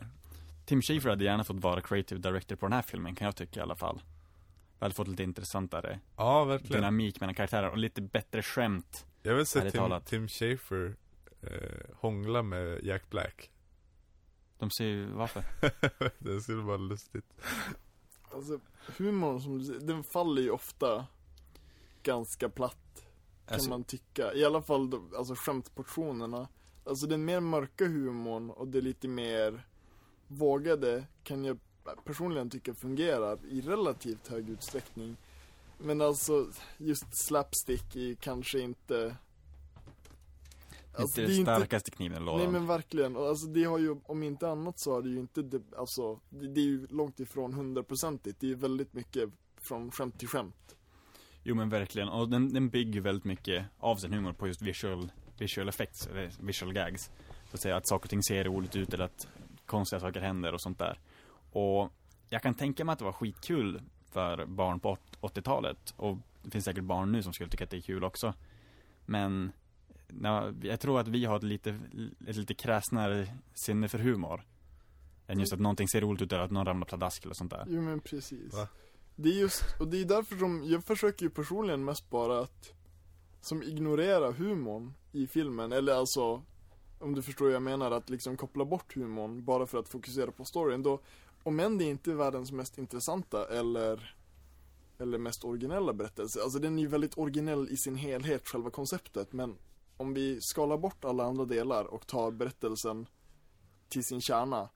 Tim Schafer hade gärna fått vara creative director på den här filmen kan jag tycka i alla fall. Vi hade fått lite intressantare Ja, verkligen. dynamik mellan karaktärer och lite bättre skämt. Jag vill se Tim, talat. Tim Schafer eh, hångla med Jack Black. De ser ju, varför? [laughs] det skulle vara lustigt. Alltså humorn som du säger, den faller ju ofta ganska platt kan Alltså, man tycka. I alla fall alltså skämtportionerna. Alltså den mer mörka humorn och det lite mer vågade kan jag personligen tycka fungerar i relativt hög utsträckning. Men alltså just slapstick är kanske inte Alltså, inte det är den starkaste kniven i lådan. Nej men verkligen, alltså det har ju, om inte annat så har det ju inte, det, alltså det, det är ju långt ifrån hundraprocentigt. Det är ju väldigt mycket från skämt till skämt. Jo men verkligen, och den, den bygger väldigt mycket av sin humor på just visual, visual effects, eller visual gags. Så att säga att saker och ting ser roligt ut eller att konstiga saker händer och sånt där. Och jag kan tänka mig att det var skitkul för barn på åt- 80-talet. Och det finns säkert barn nu som skulle tycka att det är kul också. Men jag tror att vi har ett lite, ett lite kräsnare sinne för humor. Än just att någonting ser roligt ut eller att någon ramlar pladask eller sånt där. Jo men precis. Va? Det är just, och det är därför som, jag försöker ju personligen mest bara att som ignorerar humorn i filmen, eller alltså om du förstår vad jag menar, att liksom koppla bort humorn bara för att fokusera på storyn. Då, om än det inte är världens mest intressanta eller eller mest originella berättelse. Alltså den är ju väldigt originell i sin helhet, själva konceptet, men om vi skalar bort alla andra delar och tar berättelsen till sin kärna.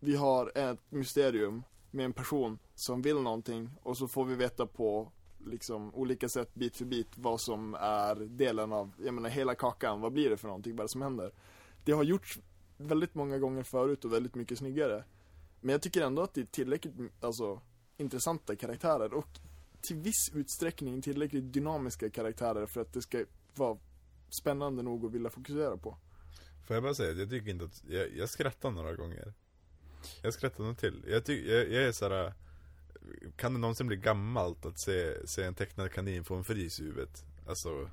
Vi har ett mysterium med en person som vill någonting och så får vi veta på liksom olika sätt bit för bit vad som är delen av, jag menar hela kakan, vad blir det för någonting, vad är det som händer? Det har gjorts väldigt många gånger förut och väldigt mycket snyggare. Men jag tycker ändå att det är tillräckligt, alltså, intressanta karaktärer och till viss utsträckning tillräckligt dynamiska karaktärer för att det ska vara spännande nog att vilja fokusera på. Får jag bara säga, jag tycker inte att, jag, jag skrattar några gånger Jag skrattar nog till Jag tycker, jag, jag är såhär kan det någonsin bli gammalt att se, se en tecknad kanin få en fris i huvudet? Alltså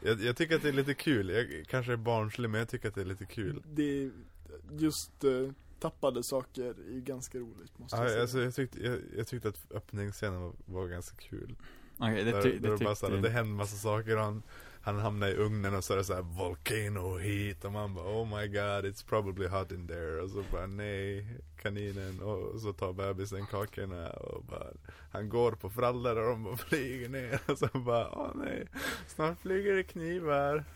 jag, jag tycker att det är lite kul, jag kanske är barnslig men jag tycker att det är lite kul. Det är just eh, tappade saker är ju ganska roligt måste jag Ja, säga. alltså jag tyckte, jag, jag tyckte att öppningsscenen var, var ganska kul. Okej, det, Där, ty, där det det, bara såhär, det tyckte... händer massa saker och han, han hamnar i ugnen och så är det såhär Volcano heat och man bara Oh my god it's probably hot in there. Och så bara nej Kaninen. Och så tar bebisen kakorna och bara Han går på frallor och de bara flyger ner. Och så bara Åh nej Snart flyger det knivar. [laughs]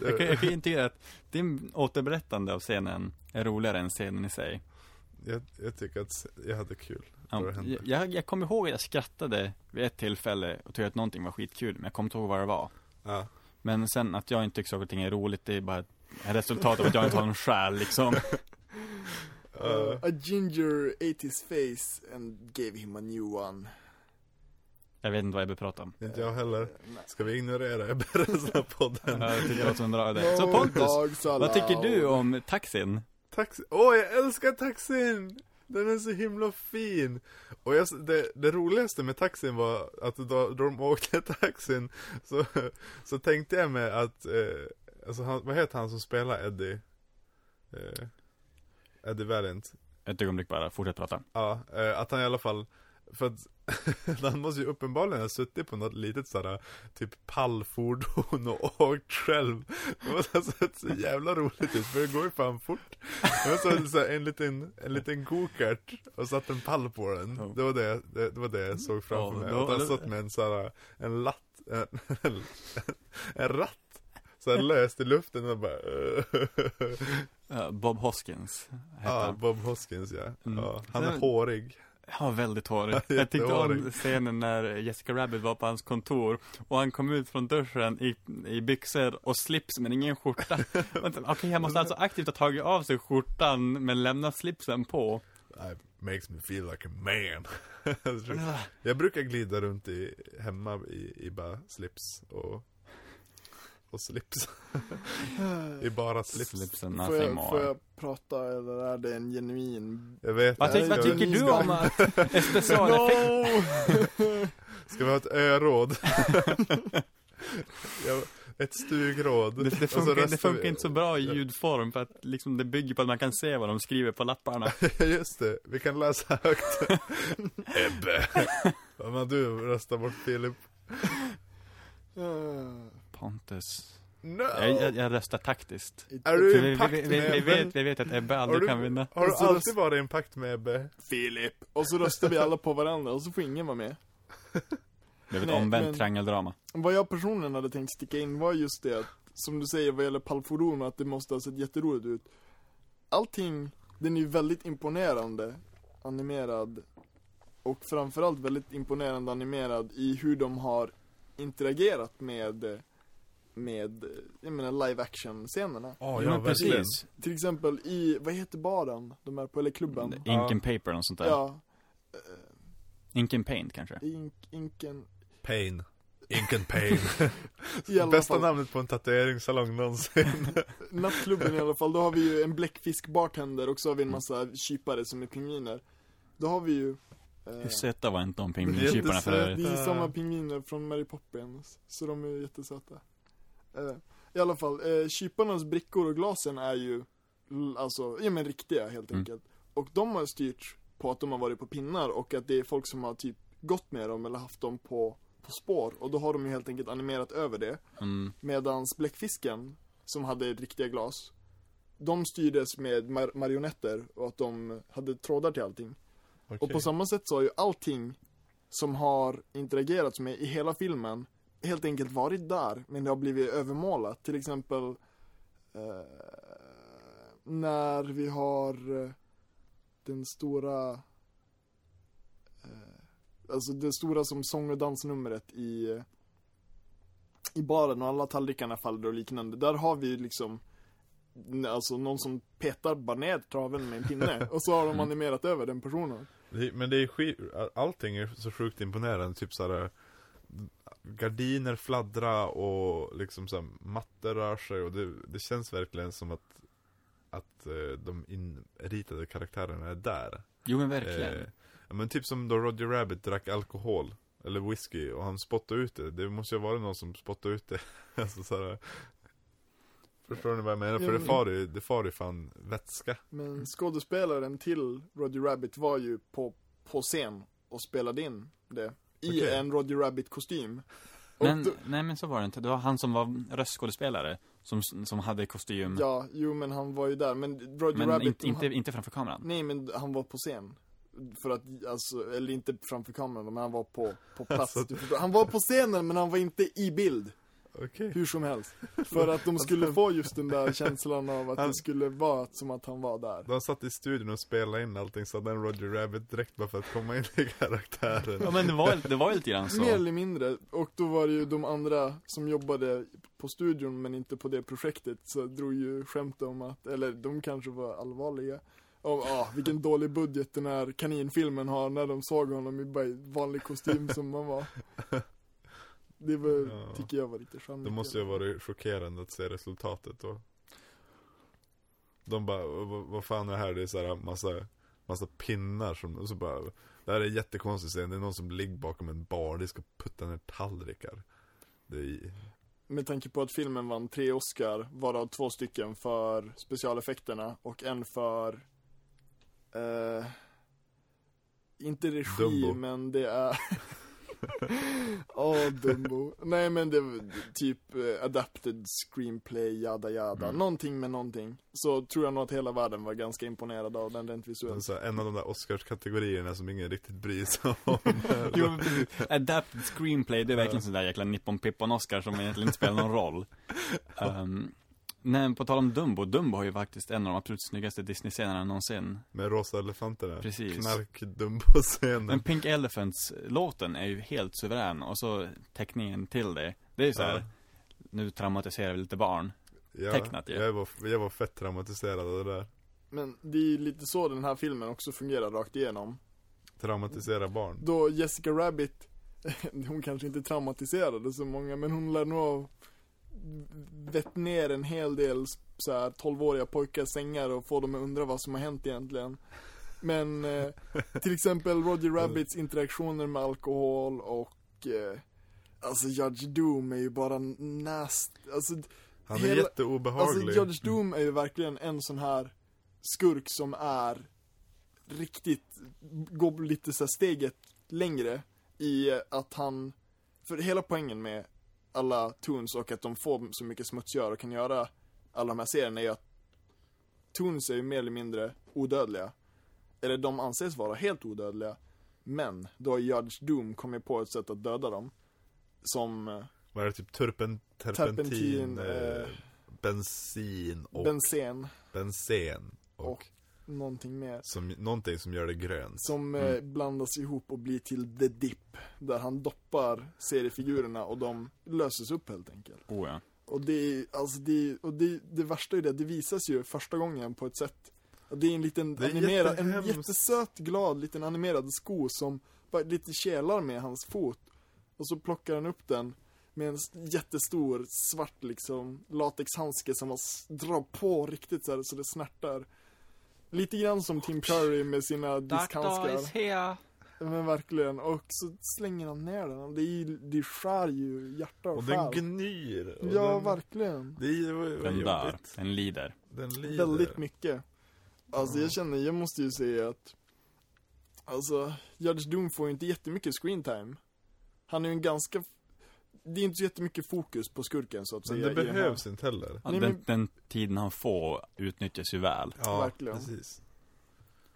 Jag kan, jag kan intyga att din återberättande av scenen är roligare än scenen i sig. jag, jag tycker att jag hade kul Ja, det hände. jag, jag kommer ihåg att jag skrattade vid ett tillfälle och tyckte att någonting var skitkul, men jag kommer inte ihåg vad det var. Ja, Men sen att jag inte tycker saker och ting är roligt, det är bara ett resultat av att jag inte har någon själ liksom. [laughs] Uh, a ginger ate his face and gave him a new one. Jag vet inte vad jag bör prata om. inte jag heller Eh. Ska vi ignorera Ebbe resten av podden? Jag tycker det låter som en bra idé. Så Pontus, vad tycker du om taxin? Taxi, åh jag älskar taxin! Den är så himla fin! Och jag, det, det roligaste med taxin var att då, då de åkte [laughs] taxin så, så tänkte jag mig att, eh, alltså han, vad heter han som spelar Eddie? Eh, Eddie Valiant. Ett ögonblick bara, fortsätt prata. Ja, eh, att han i alla fall, för att [laughs] han måste ju uppenbarligen ha suttit på något litet sådär typ pallfordon och åkt själv. Det måste ha sett så jävla roligt ut för det går ju fan fort. Var så, så en liten, en liten go-kart och satt en pall på den. Det var det, det, det var det jag såg framför mig. Att han satt med en såhär, en latt, en, en ratt. Så här löst i luften och bara [laughs] Bob Hoskins Ja, han. Bob Hoskins ja. Mm. ja. Han är hårig. Ja, väldigt hårig. Jag tyckte om scenen när Jessica Rabbit var på hans kontor och han kom ut från duschen i, i byxor och slips men ingen skjorta. [laughs] Okej, han måste alltså aktivt ha tagit av sig skjortan men lämnat slipsen på. I makes me feel like a man. [laughs] jag brukar glida runt i, hemma i, i bara slips och, och slips. [laughs] I bara slips. Slipsen, Får nothing jag, får jag prata eller är det en genuin... Jag vet Vad, ty Nej, vad tycker du om att specialeffekt? [laughs] Ska vi ha ett öråd? [laughs] ett stugråd. Det, det, funkar, det funkar vi- inte så bra i ljudform för att liksom det bygger på att man kan se vad de skriver på lapparna. Just det, vi kan läsa högt. Ebbe. Vad du röstar bort Filip. Pontus. No! Jag, jag, jag röstar taktiskt. Är du vi, pakt vi, vi, med vi, vet, vi vet att Ebbe aldrig du, kan vinna. har du alltid röst- varit i en pakt med Ebbe? Filip! Och så röstar vi alla på varandra och så får ingen vara med. Det är ett omvänt triangeldrama. Vad jag personligen hade tänkt sticka in var just det att, som du säger vad gäller pallfordon, att det måste ha sett jätteroligt ut. Allting, den är ju väldigt imponerande animerad. Och framförallt väldigt imponerande animerad i hur de har interagerat med, med, jag menar live action scenerna. Ja, Ja, precis. Till exempel i, vad heter baren? De är på, eller klubben? Ink and paper och sånt där. Ja, Ink and paint kanske. ink, inken, Pain. Ink and pain. [laughs] [laughs] Bästa fall. namnet på en tatueringssalong någonsin. [laughs] Nattklubben i alla fall, då har vi ju en bläckfisk bartender och så har vi en massa kypare som är pingviner. Då har vi ju eh, Hur söta var inte de pingvinkyparna för övrigt? Det är samma pingviner från Mary Poppins, så de är jättesöta. Eh, I alla fall, eh, kyparnas brickor och glasen är ju, alltså, ja men riktiga helt Mm. enkelt. Och de har styrts på att de har varit på pinnar och att det är folk som har typ gått med dem eller haft dem på, på spår. Och då har de ju helt enkelt animerat över det. Mm. Medans bläckfisken, som hade riktiga glas, de styrdes med mar- marionetter och att de hade trådar till allting. Och på samma sätt så har ju allting som har interagerats med i hela filmen helt enkelt varit där, men det har blivit övermålat. Till exempel eh, när vi har eh, den stora eh, Alltså det stora som sång och dansnumret i eh, i baren och alla tallrikarna faller och liknande. Där har vi liksom Alltså någon som petar bara ner traven med en pinne [laughs] och så har de animerat över den personen. Men det är skit, allting är så sjukt imponerande, typ såhär gardiner fladdra och liksom så här, mattor rör sig och det, det känns verkligen som att att eh, de inritade karaktärerna är där. Jo men verkligen. Eh, men typ som då Roger Rabbit drack alkohol eller whisky och han spottade ut det. Det måste ju ha varit någon som spottade ut det. [laughs] alltså så här, Förstår ni vad jag menar? För Jo, det men- far ju, det far ju fan vätska. Men skådespelaren till Roger Rabbit var ju på, på scen och spelade in det. I Okej. en Roger Rabbit-kostym. Men, då, nej men så var det inte. Det var han som var röstskådespelare. Som, som hade kostym. ja, jo men han var ju där. Men Roger men Rabbit... inte, inte, inte framför kameran. Nej men han var på scen. För att, alltså, eller inte framför kameran men han var på, på plats. Alltså-. Han var på scenen men han var inte i bild. Okej. Hur som helst. För att de skulle få just den där känslan av att Han- det skulle vara som att han var där. De satt i studion och spelade in allting så hade en Roger Rabbit direkt bara för att komma in i karaktären. Ja men det var, det var lite grann så. Mer eller mindre. Och då var det ju de andra som jobbade på studion men inte på det projektet så drog ju skämt om att, eller de kanske var allvarliga. Om, ah, vilken dålig budget den här kaninfilmen har när de såg honom i vanlig kostym som man var. [laughs] Det var, Ja. tycker jag var lite charmigt. Det måste ju ha varit chockerande att se resultatet då. De bara, vad, fan är det här? Det är så här massa, massa pinnar som, och så bara Det här är jättekonstigt scen, det är någon som ligger bakom en bardisk och puttar ner tallrikar. Det är, Med tanke på att filmen vann tre Oscar, varav två stycken för specialeffekterna och en för eh, Inte regi, Dumbo. men det är [laughs] Åh, Dumbo. Nej men det var typ eh, adapted screenplay, jada jada. Mm. Någonting med någonting. Så tror jag nog att hela världen var ganska imponerad av den rent visuellt. så här, en av de där Oscars-kategorierna som ingen riktigt bryr sig om. [laughs] Jo. Adapted screenplay, det är verkligen sån där jäkla nippon pippon Oscar som egentligen inte spelar någon roll. Um, [laughs] nej, på tal om Dumbo, Dumbo har ju faktiskt en av de absolut snyggaste Disney-scenerna någonsin. Med rosa elefanterna. Precis. Knark-Dumbo-scenen. Men Pink Elephants-låten är ju helt suverän, och så teckningen till det. Det är ju så här, Ja. nu traumatiserar vi lite barn. Ja, tecknat ju. jag, var, jag var fett traumatiserad av det där. Men det är ju lite så den här filmen också fungerar rakt igenom. Traumatisera barn. Då Jessica Rabbit, [laughs] hon kanske inte traumatiserade så många, men hon lär nog ha vett ner en hel del så här 12-åriga pojkars sängar och få dem att undra vad som har hänt egentligen. Men eh, till exempel Roger Rabbits interaktioner med alkohol och eh, Alltså Judge Doom är ju bara näst, alltså Han är Hela- jätteobehaglig. Alltså Judge Doom är ju verkligen en sån här skurk som är riktigt, går lite så steget längre i att han, för hela poängen med alla Toons och att de får så mycket smutsgör och kan göra alla de här serierna är att Toons är ju mer eller mindre odödliga. Eller de anses vara helt odödliga. Men då har Judge Doom kommit på ett sätt att döda dem. Som eh, Vad är det? Typ turpen, terpentin, Terpentin, eh, eh, bensin och bensen bensen. Och, och någonting mer. som, någonting som gör det grönt. Som eh, blandas ihop och blir till The Dip. Där han doppar seriefigurerna och de löses upp helt enkelt. Oh ja. Och det är, alltså det, och det, det värsta är det, det visas ju första gången på ett sätt. Det är en liten är animerad, en jättesöt, glad liten animerad sko som bara lite kelar med hans fot. Och så plockar han upp den med en jättestor svart liksom latexhandske som han s- drar på riktigt så, här, så det snärtar. Lite grann som Tim Curry med sina diskhandskar. here. Men verkligen, och så slänger han ner den. Det, är, ju- det skär ju hjärta och, Och den själ. gnyr. Och Ja, den, verkligen. Det är ju Den dör, den lider. Den lider. Väldigt mycket. Alltså jag känner, jag måste ju säga att Alltså, Judge Doom får ju inte jättemycket screen time. Han är ju en ganska Det är inte så jättemycket fokus på skurken så att Men säga det den här- behövs inte heller. Ja, den, men- den tiden han får utnyttjas ju väl. Ja, Verkligen. precis.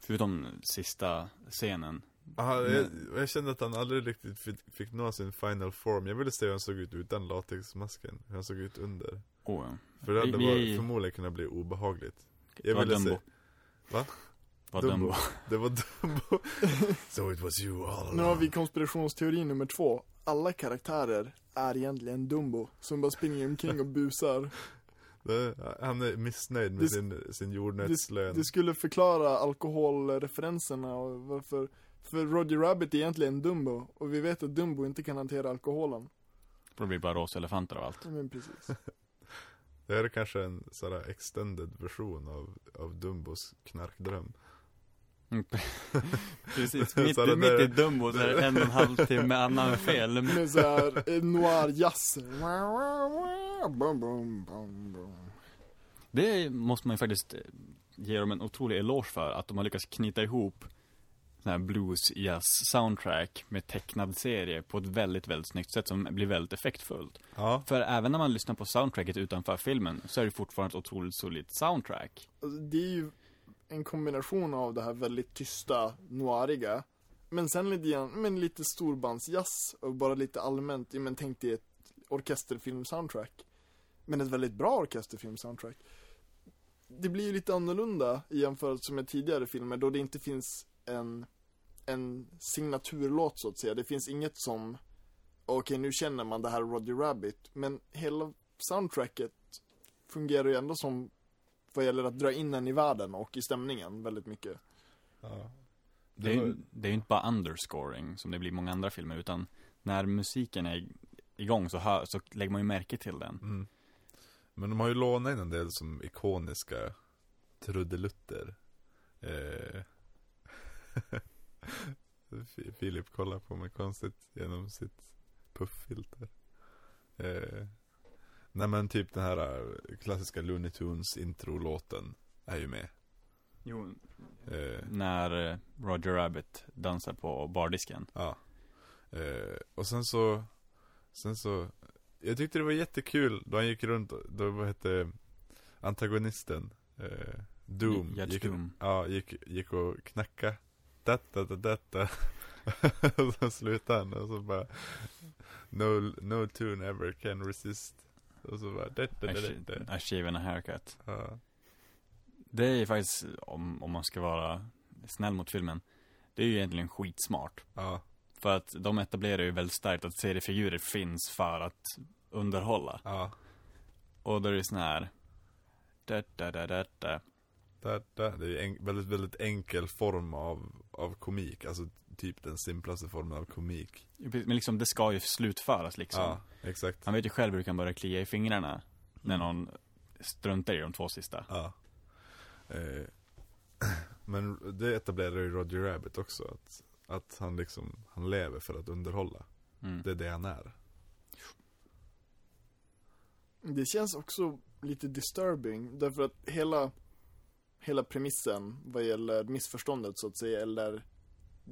Förutom sista scenen. Aha, jag, jag kände att han aldrig riktigt fick, fick nå sin final form. Jag ville se hur han såg ut utan latexmasken. Hur han såg ut under. Oh, ja. För det Vi- hade vi- varit, förmodligen kunnat bli obehagligt. Det Jag ville Dumbo. se. Va? Var Dumbo. Dumbo. Det var Dumbo. [laughs] so it was you all Nu har along. vi konspirationsteori nummer två. Alla karaktärer är egentligen Dumbo, som bara springer omkring och busar. Det, han är missnöjd med Det- sin, sin jordnötslön. Det skulle förklara alkoholreferenserna och varför För Roger Rabbit är egentligen Dumbo, och vi vet att Dumbo inte kan hantera alkoholen. För då blir det bara rosa elefanter och allt. Ja, men precis. [laughs] Det här är kanske en sån här extended version av, av Dumbos knarkdröm. Mm, [laughs] Precis, mitt, mitt där- i Dumbo så är det en och en halv timme annan film. Med så här eh, noir jazz. Bum, bum, bum, bum. Det måste man ju faktiskt eh, ge dem en otrolig eloge för, att de har lyckats knyta ihop sån här blues jazz soundtrack med tecknad serie på ett väldigt, väldigt snyggt sätt som blir väldigt effektfullt. Ja, För även när man lyssnar på soundtracket utanför filmen så är det fortfarande ett otroligt solidt soundtrack. Alltså, det är ju en kombination av det här väldigt tysta, noiriga. Men sen lite grann, men lite storbandsjazz och bara lite allmänt, ja, men tänk dig ett orkesterfilmsoundtrack. Men ett väldigt bra orkesterfilmsoundtrack. Det blir ju lite annorlunda i jämförelse med tidigare filmer då det inte finns en, en signaturlåt så att säga. Det finns inget som, okej nu känner man det här Roger Rabbit, men hela soundtracket fungerar ju ändå som vad gäller att dra in en i världen och i stämningen väldigt mycket. ja. Det är, ju, det är ju inte bara underscoring som det blir i många andra filmer, utan när musiken är igång så, hör, så lägger man ju märke till den. Mm. Men de har ju lånat in en del som ikoniska trudelutter. Eh. Fi- [laughs] Filip kollar på mig konstigt genom sitt pufffilter. Eh. Nej men typ den här eh, klassiska Looney Tunes introlåten är ju med. Jo, Eh. när eh, Roger Rabbit dansar på bardisken. Ja. Eh, och sen så, sen så, jag tyckte det var jättekul då han gick runt, då vad hette antagonisten, eh, Doom, Judge gick, Doom. Ja, gick, gick och knacka detta, detta, detta. och så slutade han och så bara No, no tune ever can resist. Och så bara detta, detta, detta. A shave and a haircut. Ja, Det är ju faktiskt, om, om man ska vara snäll mot filmen, det är ju egentligen skitsmart. ja, För att de etablerar ju väldigt starkt att seriefigurer finns för att underhålla. ja. Och då är det sån här, da, da, da, da, da. Detta, det är ju en väldigt, väldigt enkel form av, av komik, alltså typ den simplaste formen av komik. Men liksom, det ska ju slutföras liksom. Ja, exakt. Han vet ju själv hur det kan börja klia i fingrarna när någon struntar i de två sista. Ja. Eh, [clears throat] men det etablerar ju Roger Rabbit också, att, att han liksom, han lever för att underhålla. Mm. Det är det han är. Det känns också lite disturbing därför att hela, hela premissen vad gäller missförståndet så att säga eller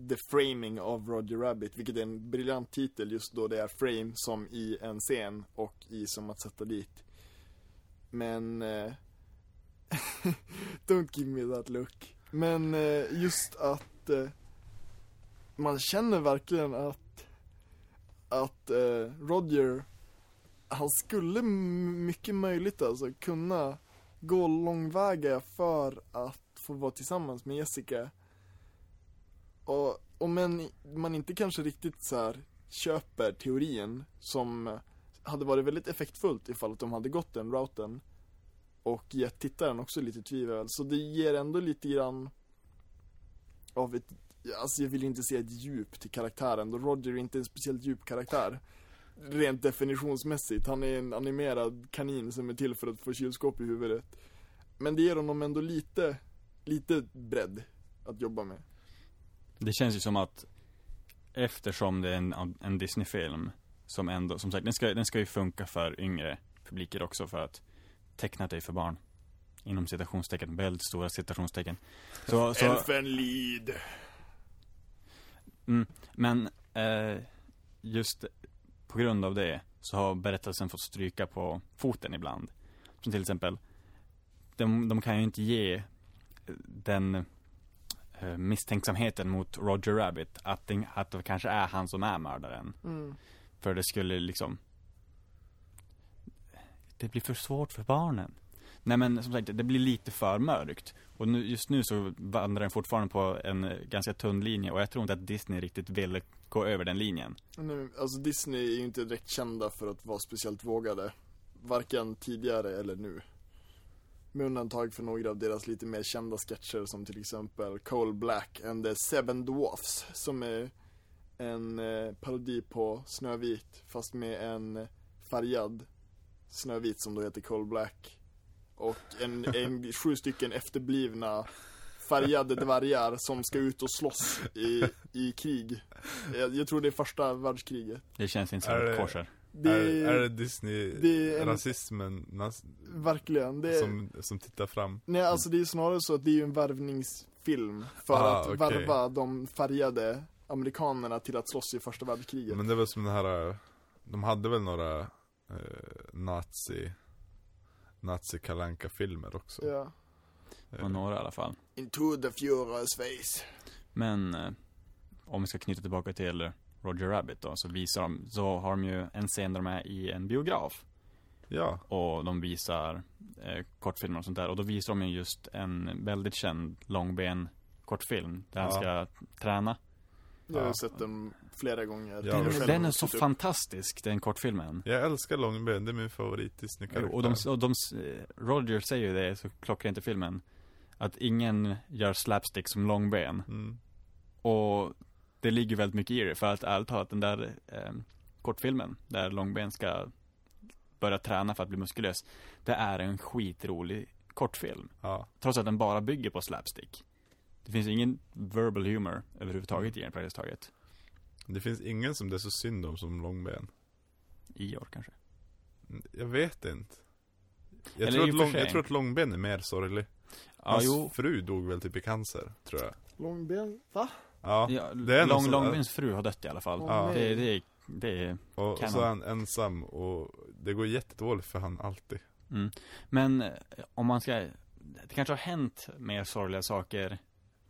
The Framing of Roger Rabbit, vilket är en briljant titel just då det är frame som i en scen och i som att sätta dit. Men eh, [laughs] Don't give me that look. Men eh, just att eh, man känner verkligen att att eh, Roger han skulle mycket möjligt alltså kunna gå långväga för att få vara tillsammans med Jessica. Och om man inte kanske riktigt så här köper teorin som hade varit väldigt effektfullt ifall att de hade gått den routen och gett tittaren också lite tvivel. Så det ger ändå lite grann av ett, alltså jag vill inte säga ett djup till karaktären då Roger är inte en speciellt djup karaktär. Rent definitionsmässigt. Han är en animerad kanin som är till för att få kylskåp i huvudet. Men det ger honom ändå lite, lite bredd att jobba med. Det känns ju som att eftersom det är en, en Disney-film som ändå, som sagt, den ska, den ska ju funka för yngre publiker också för att tecknat är för barn. Inom citationstecken, väldigt stora citationstecken. Så, så, Elfenlid! mm, men eh, just på grund av det så har berättelsen fått stryka på foten ibland. Som till exempel, de, de kan ju inte ge den misstänksamheten mot Roger Rabbit att det, att det kanske är han som är mördaren. Mm. För det skulle liksom Det blir för svårt för barnen Nej men som sagt, det blir lite för mörkt Och nu, just nu så vandrar den fortfarande på en eh, ganska tunn linje Och jag tror inte att Disney riktigt ville gå över den linjen Nu, alltså Disney är ju inte direkt kända för att vara speciellt vågade. Varken tidigare eller nu. Med undantag för några av deras lite mer kända sketcher som till exempel Coal Black and the Seven Dwarfs. Som är en eh, parodi på Snövit fast med en färgad Snövit som då heter Coal Black. Och en, en [laughs] sju stycken efterblivna färgade dvärgar som ska ut och slåss i, i krig. Jag, jag tror det är första världskriget. Det känns inte som kosher. Det är, är, det Disney det är en- rasismen nas, verkligen, det är, som, som tittar fram? nej alltså det är snarare så att det är ju en värvningsfilm för Ah, att okej. värva de färgade amerikanerna till att slåss i första världskriget. Men det var som den här, eh, de hade väl några eh, nazi, nazi kalanka filmer också? Ja. Och några i alla fall. Into the Führers face. Men eh, om vi ska knyta tillbaka till Roger Rabbit då, så visar de, så har de ju en scen där de är i en biograf. Ja, Och de visar eh, kortfilmer och sånt där. Och då visar de ju just en väldigt känd långben kortfilm där han Ja. ska träna. Jag har Ja. sett den flera gånger. Ja, Den, den är så upp. fantastisk, den kortfilmen. jag älskar Långben, det är min favorit Disney-karaktär. Och de, och de, Roger säger ju det så klockrent i filmen. Att ingen gör slapstick som långben. Mm. Och det ligger väldigt mycket i det, för att ärligt talat, den där eh, kortfilmen, där Långben ska börja träna för att bli muskulös, det är en skitrolig kortfilm. Ja, Trots att den bara bygger på slapstick. Det finns ingen verbal humor överhuvudtaget i den praktiskt taget. det finns ingen som det är så synd om som Långben. I år kanske. Jag vet inte. Jag, Eller tror att, lång, jag tror att Långben är mer sorglig. Ja, Hans jo. fru dog väl typ i cancer, tror jag. Långben, va? Ja, Ja, det är så- Långbens fru har dött i alla fall. Ja. Det, det, är, det är och, Canon. så är han ensam och det går jättedåligt för han alltid. Mm. Men eh, om man ska, det kanske har hänt mer sorgliga saker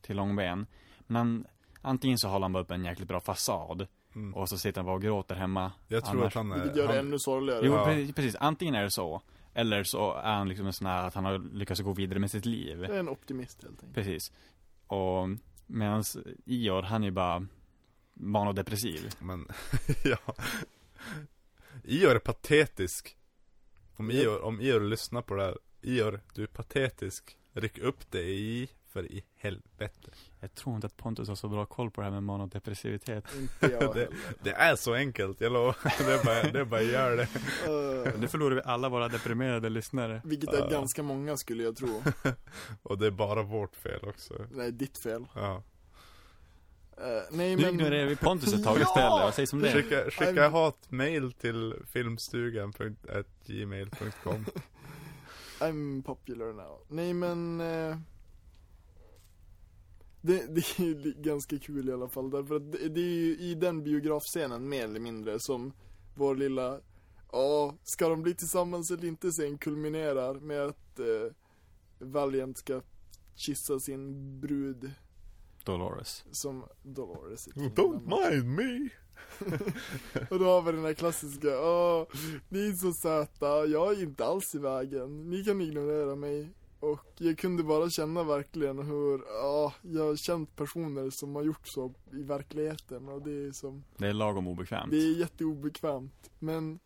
till Långben. Men han, antingen så håller han bara upp en jäkligt bra fasad Mm. och så sitter han bara och gråter hemma. Jag tror Annars- att han är... Vilket gör det han, ännu sorgligare. Jo, Ja. precis. Antingen är det så. Eller så är han liksom en sån här att han har lyckats gå vidare med sitt liv. En optimist helt enkelt. Precis. Och medan Ior, han är ju bara manodepressiv. Men, [laughs] ja. Ior är patetisk. Om Ior, om Ior lyssnar på det här. Ior, du är patetisk. Ryck upp dig för i helvete. Jag tror inte att Pontus har så bra koll på det här med manodepressivitet. [laughs] Inte jag [laughs] Det, det är så enkelt, jag lovar. [laughs] Det är bara, det är bara göra det. Nu förlorar vi alla våra deprimerade lyssnare. vilket är Ja. ganska många skulle jag tro. Och det är bara vårt fel också. Nej, ditt fel. Ja. Eh, nej Nu men... ignorerar vi Pontus ett tag Ja! istället. Vad sägs om det? Skicka, skicka hatmail till filmstugan.gmail.com I'm popular now. Nej men... Eh, det, det är ju ganska kul i alla fall därför att det, det är ju i den biografscenen mer eller mindre som vår lilla Ja, ska de bli tillsammans eller inte sen kulminerar med att eh, Valiant ska kissa sin brud Dolores. som Dolores. Don't mind me! [laughs] Och då har vi den här klassiska, åh, ni är så söta, jag är inte alls i vägen, ni kan ignorera mig. Och jag kunde bara känna verkligen hur, ja, jag har känt personer som har gjort så i verkligheten och det är som, Det är lagom obekvämt. det är jätteobekvämt. Men,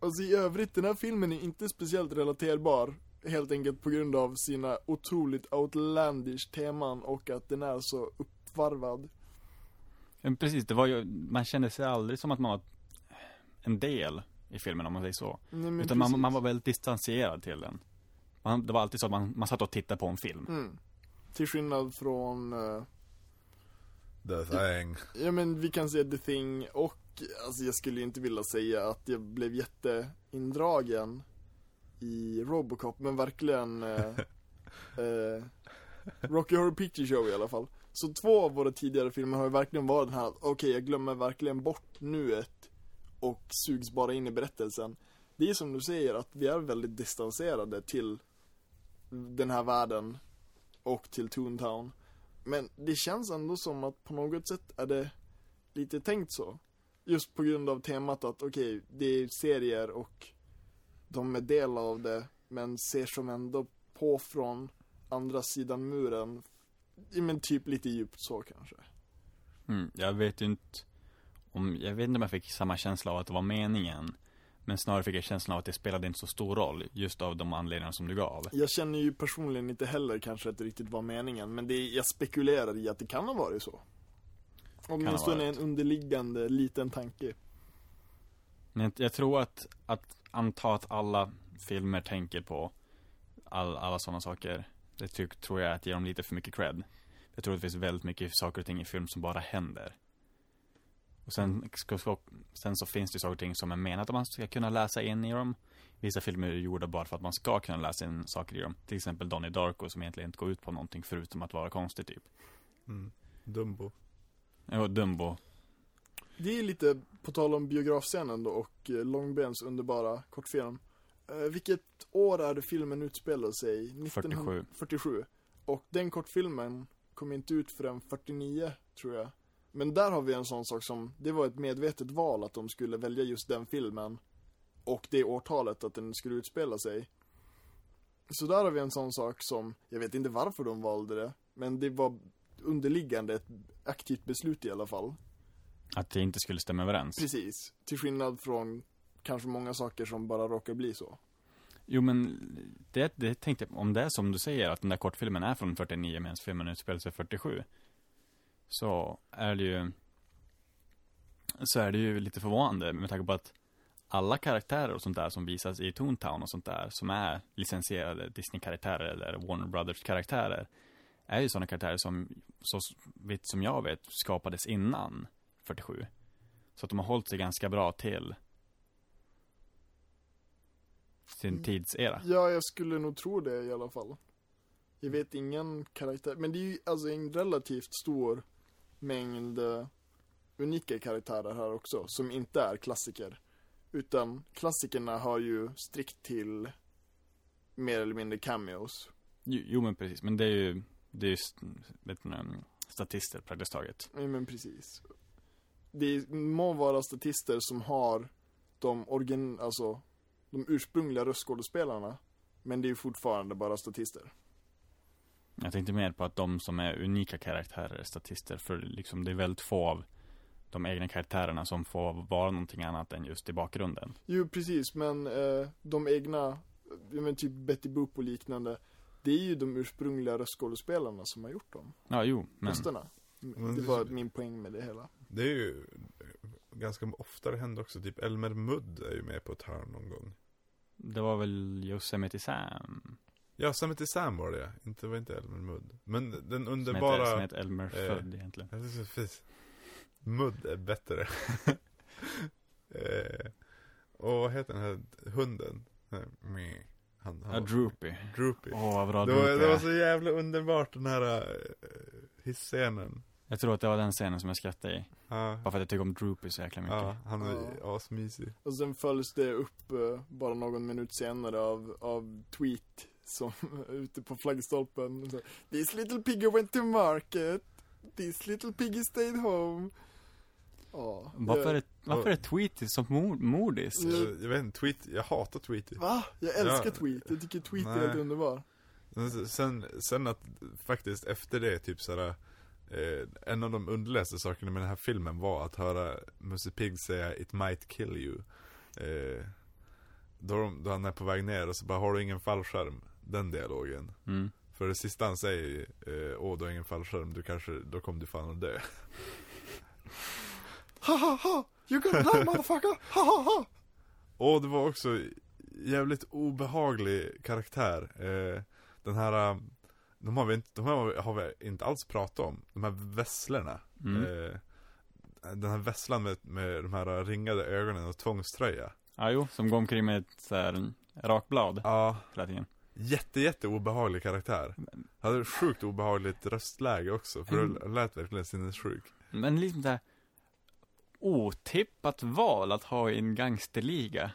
alltså i övrigt, den här filmen är inte speciellt relaterbar. Helt enkelt på grund av sina otroligt outlandish teman och att den är så uppvarvad. Men precis, det var ju, man kände sig aldrig som att man var en del i filmen om man säger så. Nej, Utan man, man var väldigt distanserad till den. Man, det var alltid så att man, man satt och tittade på en film. Mm. Till skillnad från, eh, The thing. ja men vi kan säga The Thing och, alltså jag skulle inte vilja säga att jag blev jätteindragen i Robocop, men verkligen eh, [laughs] eh, Rocky Horror Picture Show i alla fall. Så två av våra tidigare filmer har ju verkligen varit den här, okej okej jag glömmer verkligen bort nuet och sugs bara in i berättelsen. Det är som du säger att vi är väldigt distanserade till den här världen och till Toontown. Men det känns ändå som att på något sätt är det lite tänkt så. Just på grund av temat att okej, det är serier och de är del av det, men ser som ändå på från andra sidan muren. Men typ lite djupt så kanske. Mm, jag vet ju inte om, jag vet inte om jag fick samma känsla av att det var meningen. Men snarare fick jag känslan av att det spelade inte så stor roll, just av de anledningar som du gav. Jag känner ju personligen inte heller kanske att det riktigt var meningen, men det, jag spekulerar i att det kan ha varit så. Åtminstone en underliggande liten tanke. Men jag tror att, att anta att alla filmer tänker på all, alla sådana saker. Det ty, tror jag att ger dem lite för mycket cred. Jag tror att det finns väldigt mycket saker och ting i film som bara händer. Och sen, sen så finns det saker och ting som är menat att man ska kunna läsa in i dem. Vissa filmer är gjorda bara för att man ska kunna läsa in saker i dem. Till exempel Donnie Darko som egentligen inte går ut på någonting förutom att vara konstig typ. Mm. Dumbo. Och Dumbo. Det är lite, på tal om biografscenen då och eh, Långbens underbara kortfilm. Eh, vilket år är det filmen utspelar sig? 47. 47. Och den kortfilmen kom inte ut förrän 49, tror jag. Men där har vi en sån sak som, det var ett medvetet val att de skulle välja just den filmen. Och det årtalet att den skulle utspela sig. Så där har vi en sån sak som, jag vet inte varför de valde det. Men det var underliggande ett aktivt beslut i alla fall. Att det inte skulle stämma överens. Precis. Till skillnad från kanske många saker som bara råkar bli så. Jo men, det, det tänkte jag, om det är som du säger att den där kortfilmen är från 49 medan filmen utspelar sig 47. Så är det ju, så är det ju lite förvånande med tanke på att alla karaktärer och sånt där som visas i Toontown och sånt där som är licensierade Disney-karaktärer eller Warner Brothers-karaktärer är ju sådana karaktärer som, så vitt som jag vet, skapades innan 47. Så att de har hållit sig ganska bra till sin tidsera. Ja, jag skulle nog tro det i alla fall. Jag vet ingen karaktär, men det är ju alltså en relativt stor mängd eh, unika karaktärer här också, som inte är klassiker. Utan klassikerna har ju strikt till mer eller mindre cameos. Jo, jo men precis, men det är ju, det är ju vet du, um, statister praktiskt taget. Ja, men precis. Det må vara statister som har de origin, alltså de ursprungliga röstskådespelarna. Men det är ju fortfarande bara statister. Jag tänkte mer på att de som är unika karaktärer är statister, för liksom det är väldigt få av de egna karaktärerna som får vara någonting annat än just i bakgrunden. Jo, precis, men eh, de egna, men typ Betty Boop och liknande, det är ju de ursprungliga röstskådespelarna som har gjort dem, Ja, jo, men rösterna. Det- var min poäng med det hela. Det är ju ganska ofta det händer också, typ Elmer Mudd är ju med på ett hörn någon gång. det var väl Yosemite Sam Ja, Sammy Sam var det inte, var inte Elmer Mudd. Men den som heter, underbara... som heter Elmer eh, Fudd egentligen. Fint. Mudd är bättre. [laughs] eh, och vad heter den här hunden? Eh. Han, han Ja, Droopy. Droopy. Åh, vad bra det, var, Droopy det var så jävla underbart den här uh, hissscenen. Jag tror att det var den scenen som jag skrattade i. Ja, Bara för att jag tycker om Droopy så jäkla mycket. ja, han är Ja. asmysig. Och sen följs det upp eh, bara någon minut senare av, av tweet som [laughs] ute på flaggstolpen. Så, This little piggy went to market. This little piggy stayed home. Ja. Varför, är, varför är Tweety så mord, mordis? Ja. Jag, jag vet inte, tweet, jag hatar Tweety. Va? Jag älskar Ja. tweet. Jag tycker tweet är helt underbar. Sen, sen att faktiskt efter det typ såhär eh, En av de underligaste sakerna med den här filmen var att höra Musse Pigg säga 'It might kill you' eh, då, de, då han är på väg ner och så bara 'Har du ingen fallskärm?' Den dialogen Mm. För det sista han säger eh, 'Åh du har ingen fallskärm, du kanske, då kommer du fan att dö' [laughs] Ha ha ha! You gonna die motherfucker! Ha ha ha! Och det var också jävligt obehaglig karaktär eh, Den här De har vi inte, de här har vi inte alls pratat om De här vesslorna Mm. eh, Den här vesslan med, med de här ringade ögonen och tvångströja Ja, jo, som går omkring med ett så här rakblad Ja, hela tiden. jätte jätte obehaglig karaktär Hade sjukt obehagligt röstläge också För Mm. det lät verkligen sinnessjuk Men liksom det här otippat val att ha i en gangsterliga.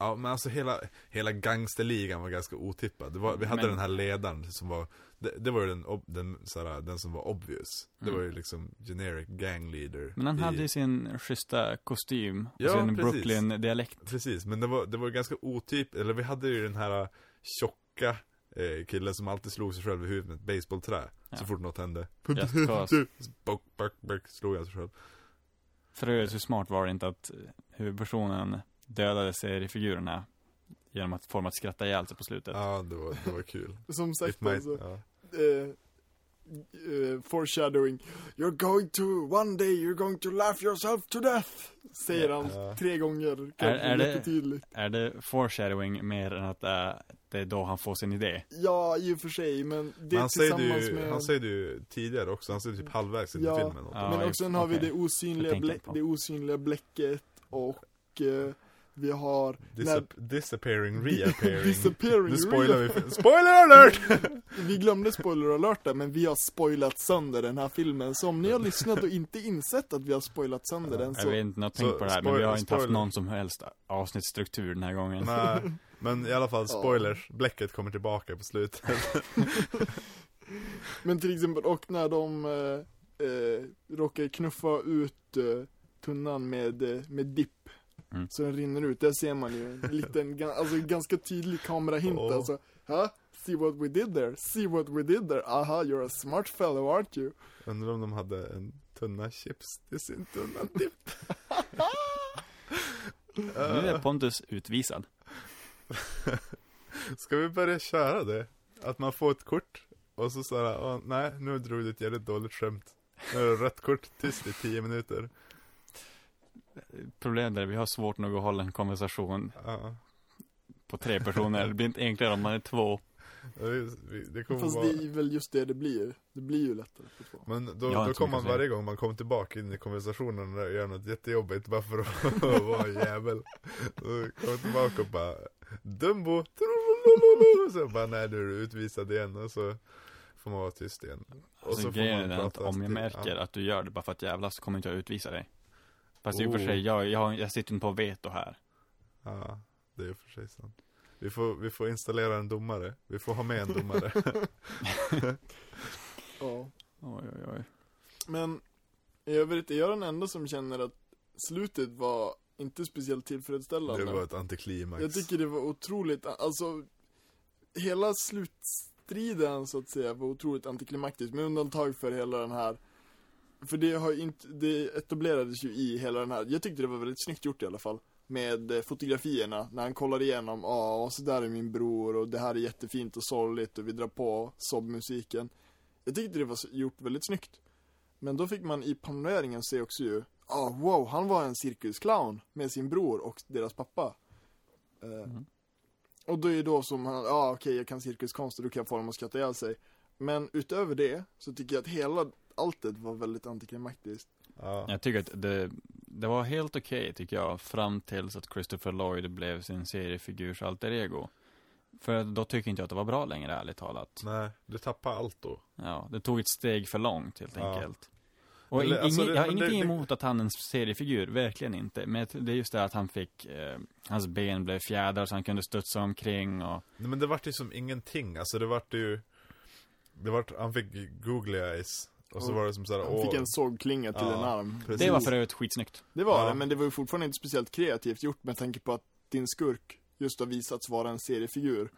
Ja men alltså hela, hela gangsterligan var ganska otippad det var, Vi hade Men- den här ledaren som var Det, det var ju den, den, såhär, den som var obvious Det Mm. var ju liksom generic gang leader Men han i- hade ju sin schyssta kostym och Ja, sin. Brooklyn-dialekt. Precis, men det var, det var ganska otyp, eller vi hade ju den här äh, tjocka eh, killen som alltid slog sig själv i huvudet med ett baseballträ Ja. Så fort något hände. Bock, bock, bock, slog han sig själv För övrigt så smart var det inte att eh, huvudpersonen dödade seriefigurerna genom att forma att skratta ihjäl sig på slutet. Ja, det var, det var kul [laughs] Som It sagt might, alltså. ja. Eh, eh, foreshadowing You're going to, one day you're going to laugh yourself to death Säger han Ja. tre gånger, Är- kanske är det- jättetydligt Är det foreshadowing mer än att det är, det är då han får sin idé? Ja, i och för sig, men det Men han tillsammans ju, med han säger det ju tidigare också, han säger det typ halvvägs in i Ja. filmen Ja, Men i- också sen har vi det osynliga, blä, det osynliga bläcket och eh, vi har Disap disappearing, [laughs] reappearing Disappearing Nu spoilar vi. Spoiler alert! [laughs] Vi glömde spoiler alert där, men vi har spoilat sönder den här filmen. Så om ni har lyssnat och inte insett att vi har spoilat sönder den Jag så... vet inte, jag har så tänkt på det här, men vi har inte haft någon som helst avsnittsstruktur den här gången. Nej, men i alla fall spoilers, bläcket kommer tillbaka på slutet [laughs] Men till exempel, och när de eh, eh, råkar knuffa ut eh, tunnan med, eh, med dipp. Mm. Så den rinner ut, där ser man ju en [laughs] liten, alltså ganska tydlig kamerahint Åh. alltså. Ha? See what we did there, see what we did there, aha you're a smart fellow aren't you? Undrar om de hade en tunna chips till sin tunna [laughs] dipp [laughs] Nu är Pontus utvisad. Ska vi börja köra det? Att man får ett kort och så såhär, åh, nej nu drog du ett jävligt dåligt skämt Nu är det rött kort, tyst i tio minuter Problemet är att vi har svårt nog att hålla en konversation Ja, på tre personer. Det blir inte enklare om man är två. det, Fast vara det är väl just det det blir, det blir ju lättare på två. Men då, då kommer man varje gång man kommer tillbaka in i konversationen och gör något jättejobbigt bara för att [laughs] vara en jävel Då kommer tillbaka och bara Dumbo! [laughs] Så bara nej nu är du utvisad igen och så får man vara tyst igen Och Alltså så får grejen man är den att prata om jag märker ja. att du gör det bara för att jävlas så kommer inte jag utvisa dig. Fast i och för Oh. sig, jag, jag, jag sitter inte på veto här. Ja, det är i och för sig sant vi får, vi får installera en domare, vi får ha med en domare [laughs] Ja. Oj, oj, oj. Men i övrigt är jag den enda som känner att slutet var inte speciellt tillfredsställande. Det var ett antiklimax Jag tycker det var otroligt, alltså hela slutstriden så att säga var otroligt antiklimaktisk med undantag för hela den här för det har inte, det etablerades ju i hela den här, jag tyckte det var väldigt snyggt gjort i alla fall med eh, fotografierna, när han kollar igenom, ja och så där är min bror och det här är jättefint och sorgligt och vi drar på sobbmusiken Jag tyckte det var gjort väldigt snyggt. Men då fick man i panoreringen se också ju, ja wow, han var en cirkusclown med sin bror och deras pappa. Eh, Mhm. Och då är det då som han, ja okej jag kan cirkuskonst och då kan jag få dem att skratta ihjäl sig. Men utöver det så tycker jag att hela alltet var väldigt antiklimaktiskt ja. Jag tycker att det, det var helt okej tycker jag, fram tills att Christopher Lloyd blev sin seriefigurs alter ego. För då tycker inte jag att det var bra längre, ärligt talat. Nej, du tappar allt då Ja, det tog ett steg för långt helt Ja. enkelt. Och Eller, in, alltså, det- jag har ingenting det- emot att han är en seriefigur, verkligen inte. Men det är just det att han fick, eh, hans ben blev fjädrar så han kunde studsa omkring och Nej men det vart ju som ingenting, alltså det vart ju Det vart, han fick googly eyes Och så var det som såhär, Han fick en sågklinga till Ja, en arm precis. Det var för övrigt skitsnyggt. Det var Ja. det, men det var ju fortfarande inte speciellt kreativt gjort med tanke på att din skurk just har visats vara en seriefigur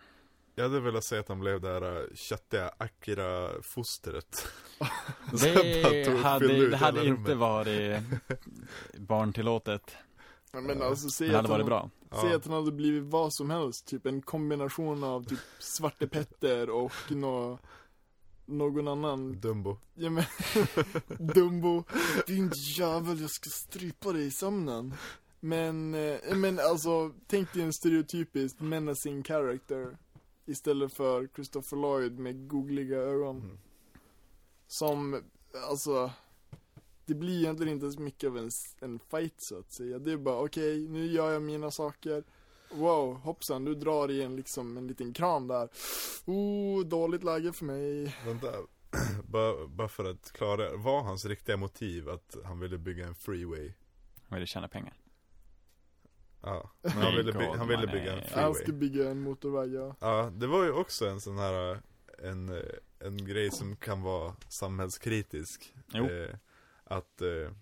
Jag hade velat se att han blev det här äh, köttiga Akira-fostret [laughs] Det hade, det hade inte varit barntillåtet. Ja, Men alltså, Det att, hade varit han, bra. säg Ja. att han hade blivit vad som helst, typ en kombination av typ Svarte Petter och nå, någon annan, Dumbo ja men, [laughs] Dumbo, din jävel jag ska strypa dig i sömnen. Men, eh, men alltså, tänk dig en stereotypisk menacing character istället för Christopher Lloyd med googliga ögon. Mm. Som, alltså Det blir egentligen inte så mycket av en, en fight så att säga Det är bara okej, nu gör jag mina saker Wow, hoppsan, du drar i en liksom en liten kran där Oh, dåligt läge för mig Vänta, [clears throat] bara, bara för att klara Var hans riktiga motiv att han ville bygga en freeway? Han ville tjäna pengar. Ja, My han ville, by, han ville bygga en är- Han freeway bygga en motorväg, ja Ja, det var ju också en sån här En, en grej som kan vara samhällskritisk Jo. eh, Att eh,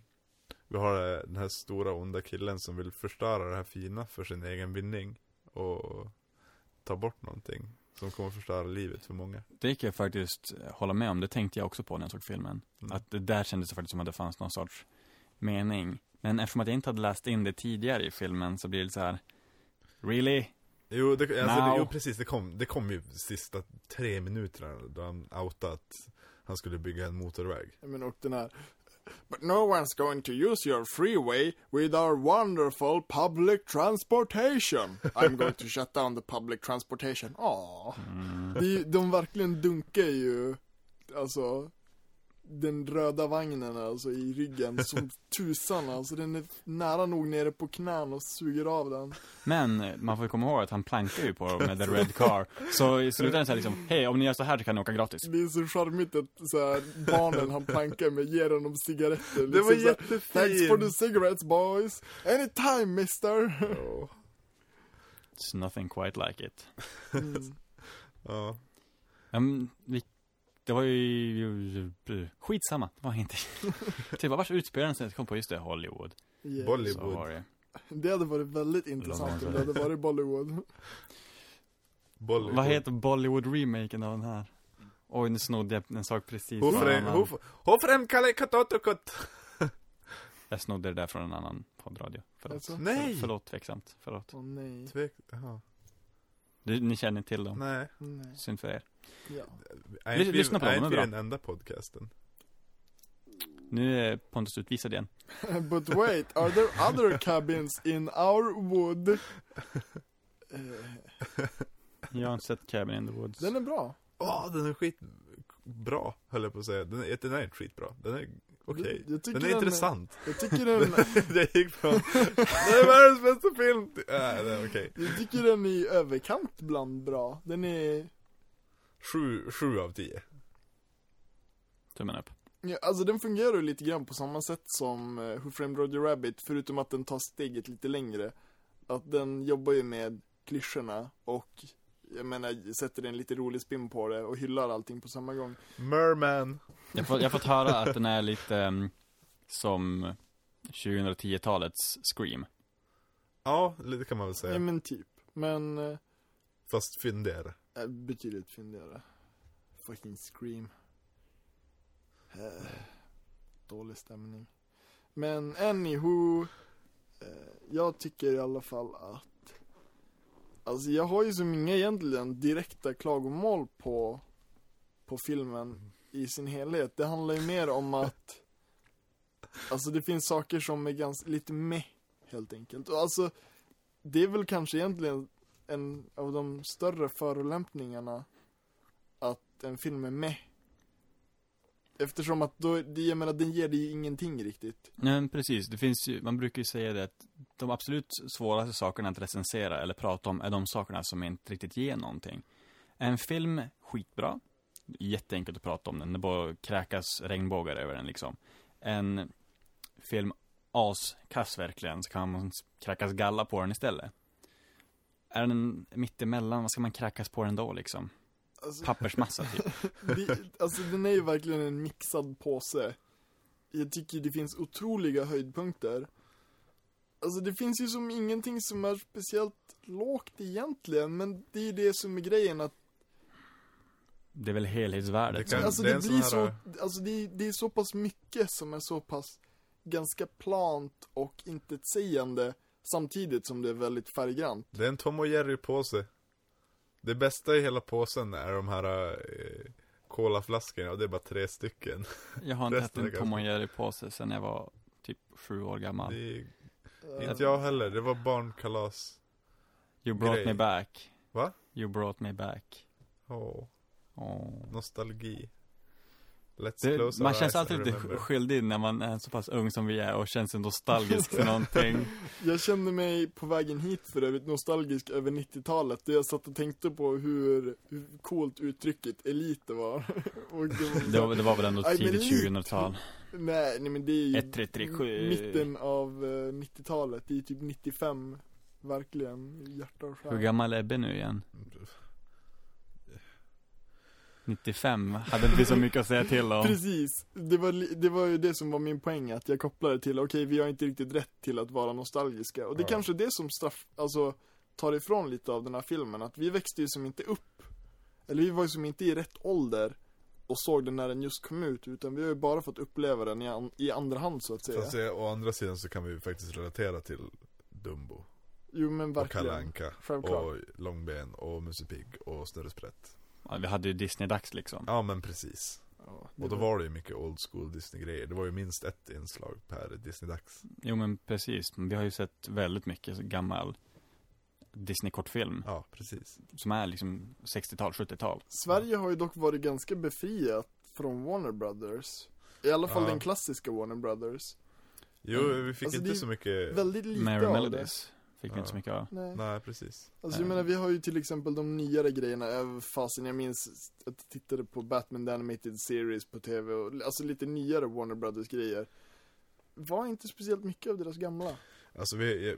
Vi har eh, den här stora onda killen som vill förstöra det här fina för sin egen vinning Och ta bort någonting Som kommer förstöra livet för många Det kan jag faktiskt hålla med om. Det tänkte jag också på när jag såg filmen. Mm. Att det där kändes det faktiskt som att det fanns någon sorts mening. Men eftersom att jag inte hade läst in det tidigare i filmen så blir det så här. Really? Jo, det, alltså, det, jo precis, det kom, det kom ju sista tre minuterna då han outade att Han skulle bygga en motorväg. Men och den här But no one's going to use your freeway with our wonderful public transportation. I'm going to shut down the public transportation. Åh. Mm. De, de verkligen dunkar ju, alltså, den röda vagnen alltså i ryggen som [laughs] tusan alltså. Den är nära nog nere på knän och suger av den. Men eh, man får ju komma ihåg att han plankar ju på dem med the red car. Så i slutändan så är det liksom, hej om ni gör så här så kan ni åka gratis. Det är så charmigt att så här, barnen han plankar med ger honom cigaretter. Det var Liksom jättefint! Thanks for the cigarettes boys. Anytime mister. It's nothing quite like it. Mm. [laughs] Ja. Ja, men, vi, det var ju, skitsamma, det var inte. [laughs] typ, vars utspelar den sig? Jag kom på just det, Hollywood. Yes. Bollywood. Det. Det hade varit väldigt intressant om det hade varit Bollywood. Bollywood. Vad heter Bollywood-remaken av den här? Oj, nu snodde jag en sak precis Hofrem, kalle katotokot. [laughs] Jag snodde det där från en annan poddradio. Förlåt. Alltså? Nej! Förlåt, tveksamt. Förlåt. Åh nej. Tvek, jaha. Du, ni känner till dem. Nej. nej. Synd för er. Ja. Är inte vi, lyssna på dem, är de är inte bra. den enda podcasten? Nu är Pontus utvisad igen. [laughs] But wait, are there other [laughs] cabins in our wood? Eh, [laughs] Jag har inte sett Cabin in the Woods. den är bra. Åh, den är skitbra, höll jag på att säga. Den är, den är inte skitbra. Den är okej. Jag tycker Den är intressant. Jag tycker den, [laughs] det gick från, [laughs] det är världens bästa film till, äh, det är okej. jag tycker den är i överkant bland bra. Den är, Sju, sju av tio. Tummen upp. ja, alltså den fungerar ju lite grann på samma sätt som uh, Who Framed Roger Rabbit, förutom att den tar steget lite längre. Att den jobbar ju med klyschorna och jag menar, sätter en lite rolig spin på det och hyllar allting på samma gång. Merman. Jag har fått höra att den är lite um, som 2010-talets Scream. Ja, det kan man väl säga. Ja men typ. Men, uh, Fast fyndigare. betydligt fyndigare. Fucking Scream. Eh, dålig stämning. Men anywho. Eh, jag tycker i alla fall att Alltså jag har ju som inga egentligen direkta klagomål på På filmen i sin helhet. Det handlar ju mer om att Alltså det finns saker som är ganska, lite meh Helt enkelt. Och alltså Det är väl kanske egentligen en av de större förolämpningarna Att en film är meh Eftersom att då, jag menar den ger dig ju ingenting riktigt Nej, men precis. Det finns ju, man brukar ju säga det att de absolut svåraste sakerna att recensera eller prata om är de sakerna som inte riktigt ger någonting. En film, skitbra. Jätteenkelt att prata om den. Det bara kräkas regnbågar över den liksom. En film, askass verkligen, så kan man kräkas galla på den istället. Är den mittemellan, vad ska man kräkas på den då liksom? alltså, Pappersmassa typ. [laughs] det, alltså den är ju verkligen en mixad påse Jag tycker det finns otroliga höjdpunkter Alltså det finns ju som ingenting som är speciellt lågt egentligen Men det är ju det som är grejen att Det är väl helhetsvärdet. Det kan- Alltså det är det, blir här- så, alltså det, är- det är så pass mycket som är så pass ganska plant och intetsägande samtidigt som det är väldigt färggrant. Det är en Tom och Jerry-påse. Det bästa i hela påsen är de här eh, colaflaskorna och det är bara tre stycken. Jag har inte är en Tom och Jerry-påse sedan jag var typ sju år gammal. Det är, inte jag heller, det var barnkalas. You brought grej. me back. Va? You brought me back. Åh, Åh. nostalgi. Let's Det, close man känns alltid lite skyldig när man är så pass ung som vi är och känns nostalgisk för [laughs] någonting. Jag kände mig på vägen hit för övrigt nostalgisk över 90-talet. Där jag satt och tänkte på hur, hur coolt uttrycket elit var. [laughs] och det var, Det var, väl ändå tidigt lit. 2000-tal. Nej, nej men det är ju 1337. mitten av eh, 90-talet. Det är typ 95. Verkligen, hjärta och själ. Hur gammal är Ebbe nu igen? 95, hade inte vi så mycket att säga till om. Precis, det var, det var ju det som var min poäng, att jag kopplade till, okej vi har inte riktigt rätt till att vara nostalgiska. Och det är Ja. kanske det som straff, alltså tar ifrån lite av den här filmen, att vi växte ju som inte upp, eller vi var ju som inte i rätt ålder och såg den när den just kom ut, utan vi har ju bara fått uppleva den i, an, i andra hand så att säga. Fast å andra sidan så kan vi ju faktiskt relatera till Dumbo. Jo men Och Kalle verkligen. Anka. Självklart. Och Långben och Musse Pigg och Snurre Sprätt. Ja, vi hade ju Disney-dags liksom. Ja men precis. Ja, det Och då var det ju mycket old school Disney-grejer. Det var ju minst ett inslag per Disney-dags. Jo men precis, vi har ju sett väldigt mycket gammal Disney-kortfilm Ja, precis. som är liksom 60-tal, 70-tal. Sverige har ju dock varit ganska befriat från Warner Brothers. I alla fall Ja. den klassiska Warner Brothers. Jo, vi fick Alltså, inte det så mycket... Väldigt lite Merry av Melodies fick vi Ja. inte så mycket av. Nej. Nej, precis. Alltså jag menar, vi har ju till exempel de nyare grejerna, äh, fasen jag minns att jag tittade på Batman The Animated Series på tv och alltså lite nyare Warner Brothers grejer. Var inte speciellt mycket av deras gamla. Alltså vi,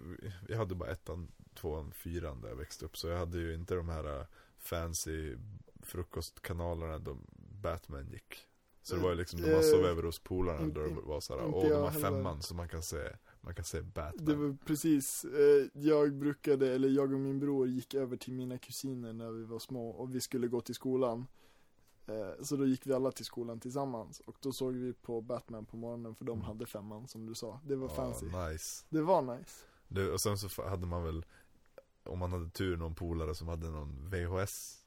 jag hade bara ettan, tvåan, fyran där jag växte upp. Så jag hade ju inte de här äh, fancy frukostkanalerna där Batman gick. Så det var ju liksom, då man sov Eh, över hos polarna då det var såhär, åh de har femman så man kan se, man kan se Batman. Det var precis, eh, jag brukade, eller jag och min bror gick över till mina kusiner när vi var små och vi skulle gå till skolan. Eh, så då gick vi alla till skolan tillsammans och då såg vi på Batman på morgonen för de hade femman som du sa. Det var fancy. Ja, nice. Det var nice. Det, och sen så hade man väl, om man hade tur, någon polare som hade någon VHS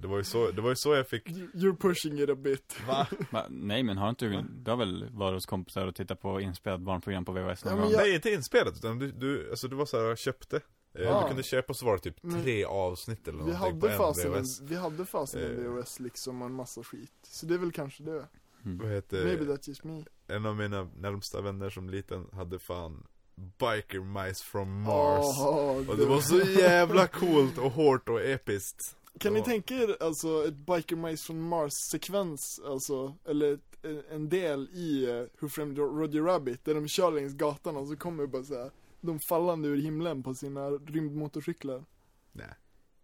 det, var ju så, det var ju så jag fick You- You're pushing it a bit. Va? Va? Nej men har inte du, du har väl varit hos kompisar och tittat på inspelat barnprogram på VHS någon Ja, gång? jag- Nej inte inspelat utan du, du, alltså du var såhär, köpte eh, Ja. Du kunde köpa så var det typ Men tre avsnitt eller Vi någonting på hade en fasen en, VHS vi hade fasen en Eh. VHS liksom och en massa skit. Så det är väl kanske det. Mm. Vad heter Maybe that's just me. En av mina närmsta vänner som liten hade fan Biker Mice from Mars Åh, Och det var så jävla coolt och hårt och episkt Kan ni Ja. tänka er alltså ett Biker Mice från Mars sekvens, alltså, eller ett, en- del i uh, Who Framed Roger Rabbit, där de kör längs gatan och så kommer bara så här, de fallande ur himlen på sina rymdmotorcyklar. Nej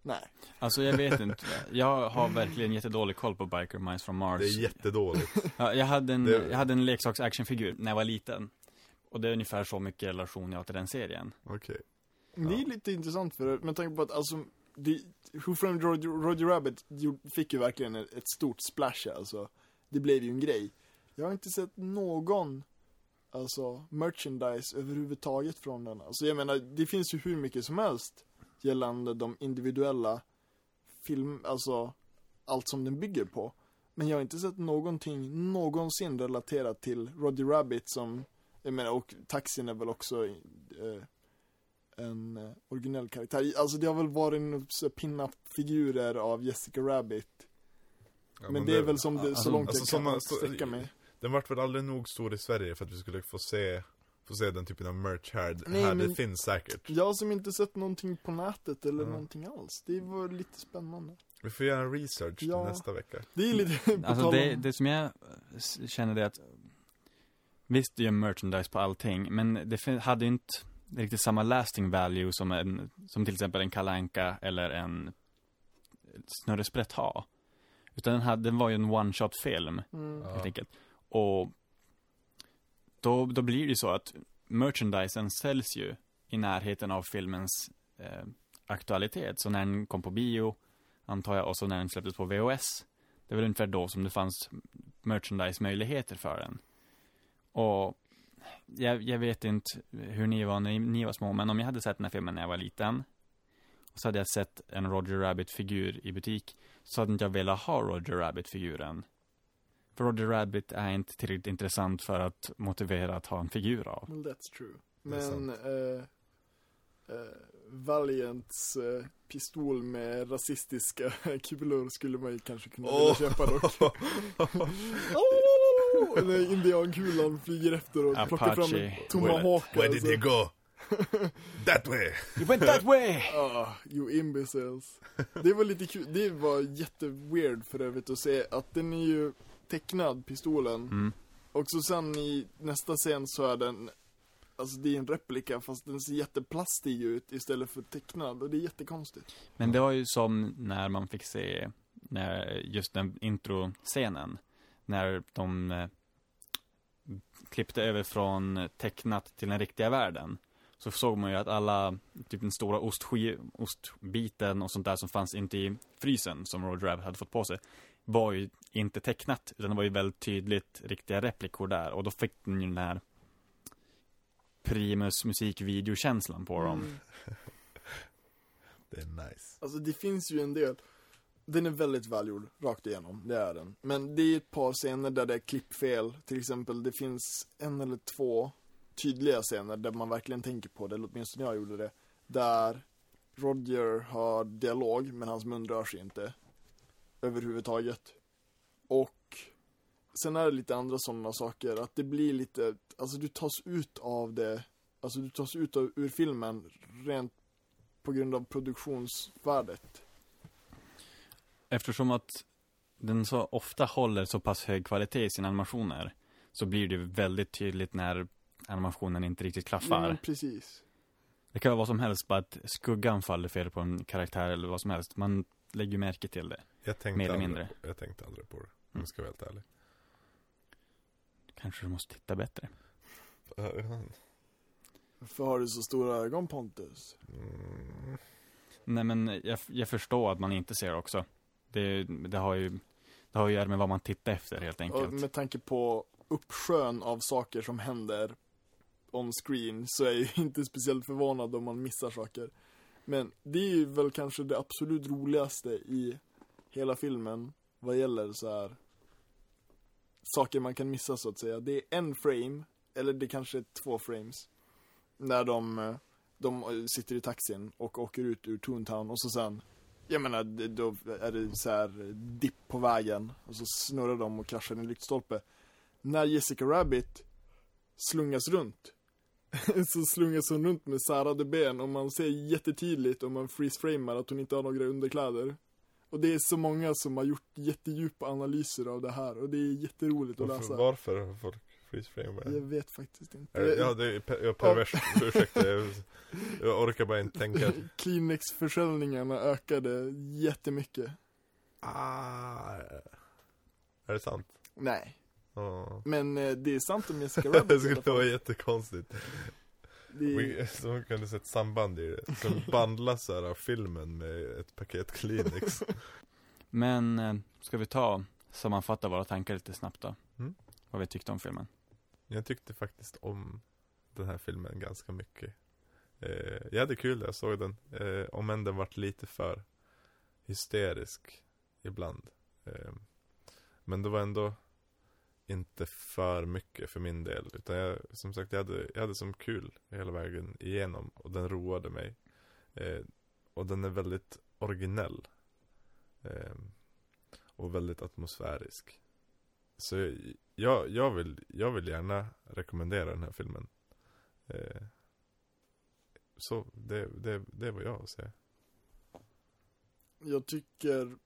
Nej. Alltså jag vet [laughs] inte, jag har verkligen jättedålig koll på Biker Mice from Mars Det är jättedåligt [laughs] ja, jag, hade en, Det- jag hade en leksaks actionfigur när jag var liten Och det är ungefär så mycket relation jag har till den serien Okej Men Det är Ja. lite intressant för det, med tanke på att alltså, det, Who Framed Roger, Roger Rabbit fick ju verkligen ett, ett stort splash alltså. Det blev ju en grej. Jag har inte sett någon, alltså, merchandise överhuvudtaget från den. Alltså jag menar, det finns ju hur mycket som helst gällande de individuella film, alltså, allt som den bygger på. Men jag har inte sett någonting någonsin relaterat till Roger Rabbit som, jag menar, och taxin är väl också eh, en eh, originell karaktär. Alltså det har väl varit en så pin-up-figurer av Jessica Rabbit. Ja, men, det är väl som det, så alltså- långt alltså jag kan såna- så- sträcka mig. Den vart väl aldrig nog stor i Sverige för att vi skulle få se Få se den typen av merch här, Nej, här men- det finns säkert Jag som inte sett någonting på nätet eller Ja. någonting alls. Det var lite spännande. Vi får göra en research till Ja. nästa vecka Det är lite Alltså det, det som jag s- känner det är att Visst, det är ju merchandise på allting, men det hade ju inte riktigt samma lasting value som en, som till exempel en kalanka eller en Snurresprätt har. Utan den, hade, den var ju en one-shot film, Mm. Ja. helt enkelt. Och då, då blir det ju så att merchandisen säljs ju i närheten av filmens eh, aktualitet. Så när den kom på bio, antar jag, och så när den släpptes på VHS. Det var ungefär då som det fanns merchandise-möjligheter för den. Och jag, jag vet inte hur ni var när ni, ni var små, men om jag hade sett den här filmen när jag var liten och så hade jag sett en Roger Rabbit-figur i butik så hade inte jag velat ha Roger Rabbit-figuren. För Roger Rabbit är inte tillräckligt intressant för att motivera att ha en figur av. Well, that's true. Det Men eh, eh, Valiants eh, pistol med rasistiska [laughs] kulor skulle man ju kanske kunna vilja Åh. köpa dock. [laughs] [laughs] oh! När indiankulan flyger efter och plockar fram en Apache. tomahawk. Where did alltså. you go? That way! [laughs] You went that way! Ah, you imbeciles. Det var lite kul, det var jätteweird för övrigt att se att den är ju tecknad, pistolen. Mm. Och så sen i nästa scen så är den, alltså det är en replika fast den ser jätteplastig ut istället för tecknad och det är jättekonstigt. Men det var ju som när man fick se när, just den introscenen. När de eh, klippte över från tecknat till den riktiga världen. Så såg man ju att alla, typ den stora ostski, ostbiten och sånt där som fanns inte i frysen som Roger Rabbit hade fått på sig. Var ju inte tecknat, utan det var ju väldigt tydligt riktiga replikor där. Och då fick den ju den här Primus musikvideokänslan på dem. Mm. [laughs] Det är nice Alltså det finns ju en del. Den är väldigt välgjord, rakt igenom, det är den. Men det är ett par scener där det är klippfel. Till exempel, det finns en eller två tydliga scener där man verkligen tänker på det, eller åtminstone jag gjorde det. Där Roger har dialog, men hans mun rör sig inte. Överhuvudtaget. Och sen är det lite andra sådana saker, att det blir lite, alltså du tas ut av det, alltså du tas ut av, ur filmen rent på grund av produktionsvärdet. Eftersom att den så ofta håller så pass hög kvalitet i sina animationer så blir det väldigt tydligt när animationen inte riktigt Ja, klaffar. men precis. Det kan vara vad som helst, bara att skuggan faller fel på en karaktär eller vad som helst. Man lägger ju märke till det. Jag tänkte, Mer eller aldrig, mindre. jag tänkte aldrig på det, om Mm. jag ska vara helt ärlig. Kanske du måste titta bättre. Varför har du så stora ögon Pontus? Mm. Nej men jag, jag förstår att man inte ser också. Det, det har ju det har ju att göra med vad man tittar efter helt Och enkelt. med tanke på uppsjön av saker som händer on screen så är jag [laughs] inte speciellt förvånad om man missar saker. Men det är ju väl kanske det absolut roligaste i hela filmen vad gäller så här saker man kan missa så att säga. Det är en frame, eller det kanske är två frames, när de, de sitter i taxin och åker ut ur Toontown och så sen jag menar, då är det så här dipp på vägen och så snurrar de och kraschar i en lyktstolpe. När Jessica Rabbit slungas runt [laughs] så slungas hon runt med särade ben och man ser jättetydligt om man freeze-framar att hon inte har några underkläder. Och det är så många som har gjort jättedjupa analyser av det här och det är jätteroligt att Varför, läsa. varför har folk freeze frame? Jag vet faktiskt inte. Ja, det är per- pervers, [laughs] ursäkta, jag, orkar bara inte tänka. [laughs] Kleenex-försäljningarna ökade jättemycket. Ah, är det sant? Nej, Ja. men eh, det är sant om Jessica [laughs] Rabbit Det skulle vara jättekonstigt. Det Så man kunde sett samband i det. Som bandlar så här av filmen med ett paket Kleenex. Men eh, ska vi ta sammanfatta våra tankar lite snabbt då? Mm. Vad vi tyckte om filmen. Jag tyckte faktiskt om den här filmen ganska mycket. Eh, jag hade kul när jag såg den. Eh, om än den vart lite för hysterisk ibland. Eh, men det var ändå inte för mycket för min del. Utan jag, som sagt, jag hade, jag hade som kul hela vägen igenom. Och den roade mig. Eh, och den är väldigt originell. Eh, och väldigt atmosfärisk. Så jag, jag, vill, jag vill gärna rekommendera den här filmen. Eh, så det, det, det är vad jag har att säga. Jag tycker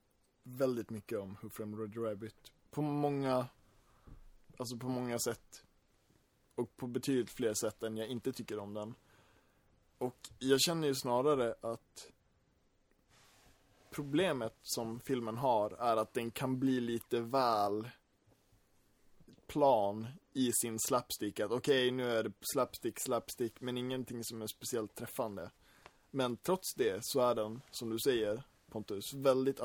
väldigt mycket om Who Framed Roger Rabbit. På många, alltså på många sätt. Och på betydligt fler sätt än jag inte tycker om den. Och jag känner ju snarare att problemet som filmen har är att den kan bli lite väl plan i sin slapstick. Att okej, nu är det slapstick, slapstick, men ingenting som är speciellt träffande. Men trots det så är den, som du säger, Pontus, väldigt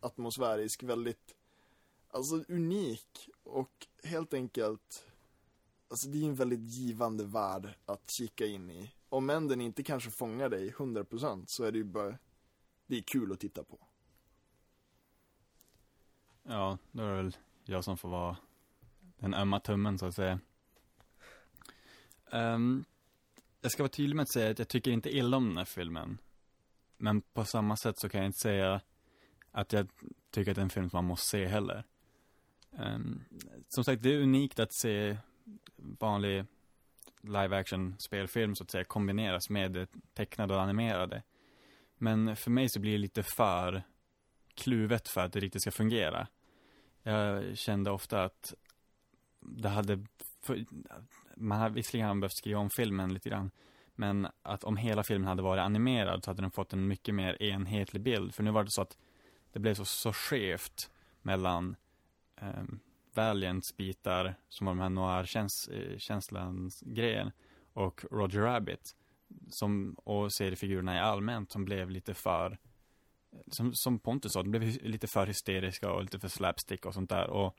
atmosfärisk, väldigt, alltså unik och helt enkelt, alltså det är en väldigt givande värld att kika in i. Om än den inte kanske fångar dig 100% så är det ju bara, det är kul att titta på. Ja, då är det väl jag som får vara den ömma tummen så att säga. Um, jag ska vara tydlig med att säga att jag tycker inte illa om den här filmen. Men på samma sätt så kan jag inte säga att jag tycker att det är en film som man måste se heller. Um, som sagt, det är unikt att se vanlig live action spelfilm så att säga kombineras med det tecknade och animerade. Men för mig så blir det lite för kluvet för att det riktigt ska fungera. Jag kände ofta att det hade, för, man hade visserligen hade behövt skriva om filmen lite grann, men att om hela filmen hade varit animerad så hade den fått en mycket mer enhetlig bild. För nu var det så att det blev så, så skevt mellan eh, Valiants bitar, som var de här noir-känslans eh, grejen, och Roger Rabbit, som, och seriefigurerna i allmänt, som blev lite för som, som Pontus sa, de blev lite för hysteriska och lite för slapstick och sånt där. Och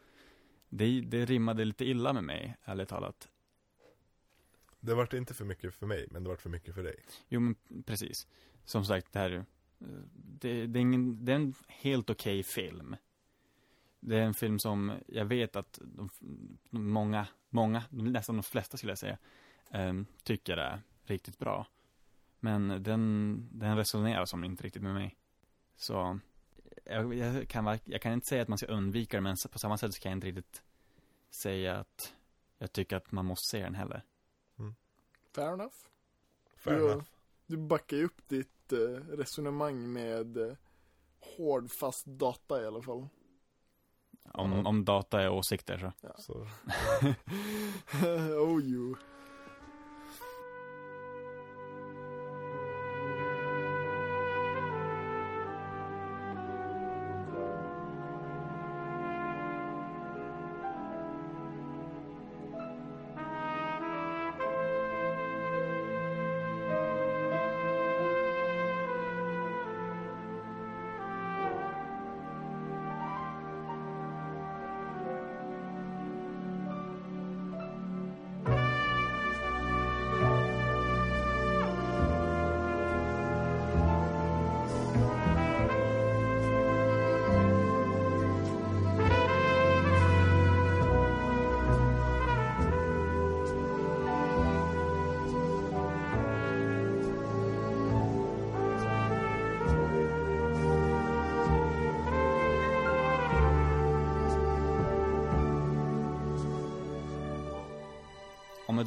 det, det rimmade lite illa med mig, ärligt talat. Det vart inte för mycket för mig, men det vart för mycket för dig. Jo, men precis. Som sagt, det här det, det, är ingen, det är en helt okej film. Det är en film som jag vet att de, de många, många, nästan de flesta skulle jag säga, ehm, tycker är riktigt bra. Men den, den resonerar som inte riktigt med mig. Så jag, jag, kan, jag kan inte säga att man ska undvika det, men på samma sätt så kan jag inte riktigt säga att jag tycker att man måste se den heller. Fair enough. Fair du, enough. du backar ju upp ditt eh, resonemang med eh, hård fast data i alla fall. Om, Ja. om data är åsikter så. Så, [laughs] oh you.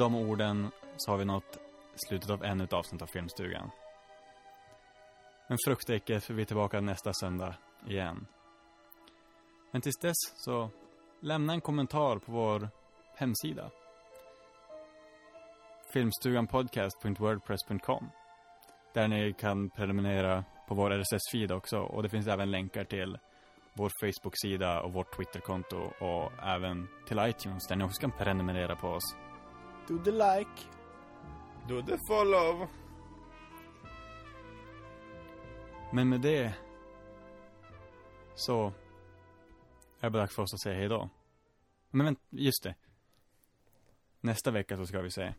De orden så har vi nått slutet av ännu ett avsnitt av Filmstugan. Men frukta icke, för vi är tillbaka nästa söndag igen. Men tills dess så lämna en kommentar på vår hemsida. Filmstuganpodcast.wordpress.com Där ni kan prenumerera på vår RSS-feed också och det finns även länkar till vår Facebook-sida och vårt Twitter-konto. och även till iTunes där ni också kan prenumerera på oss. Do the like. do the follow. Men med det så är det bara dags för oss att säga hej då. Men vänta, just det. Nästa vecka så ska vi se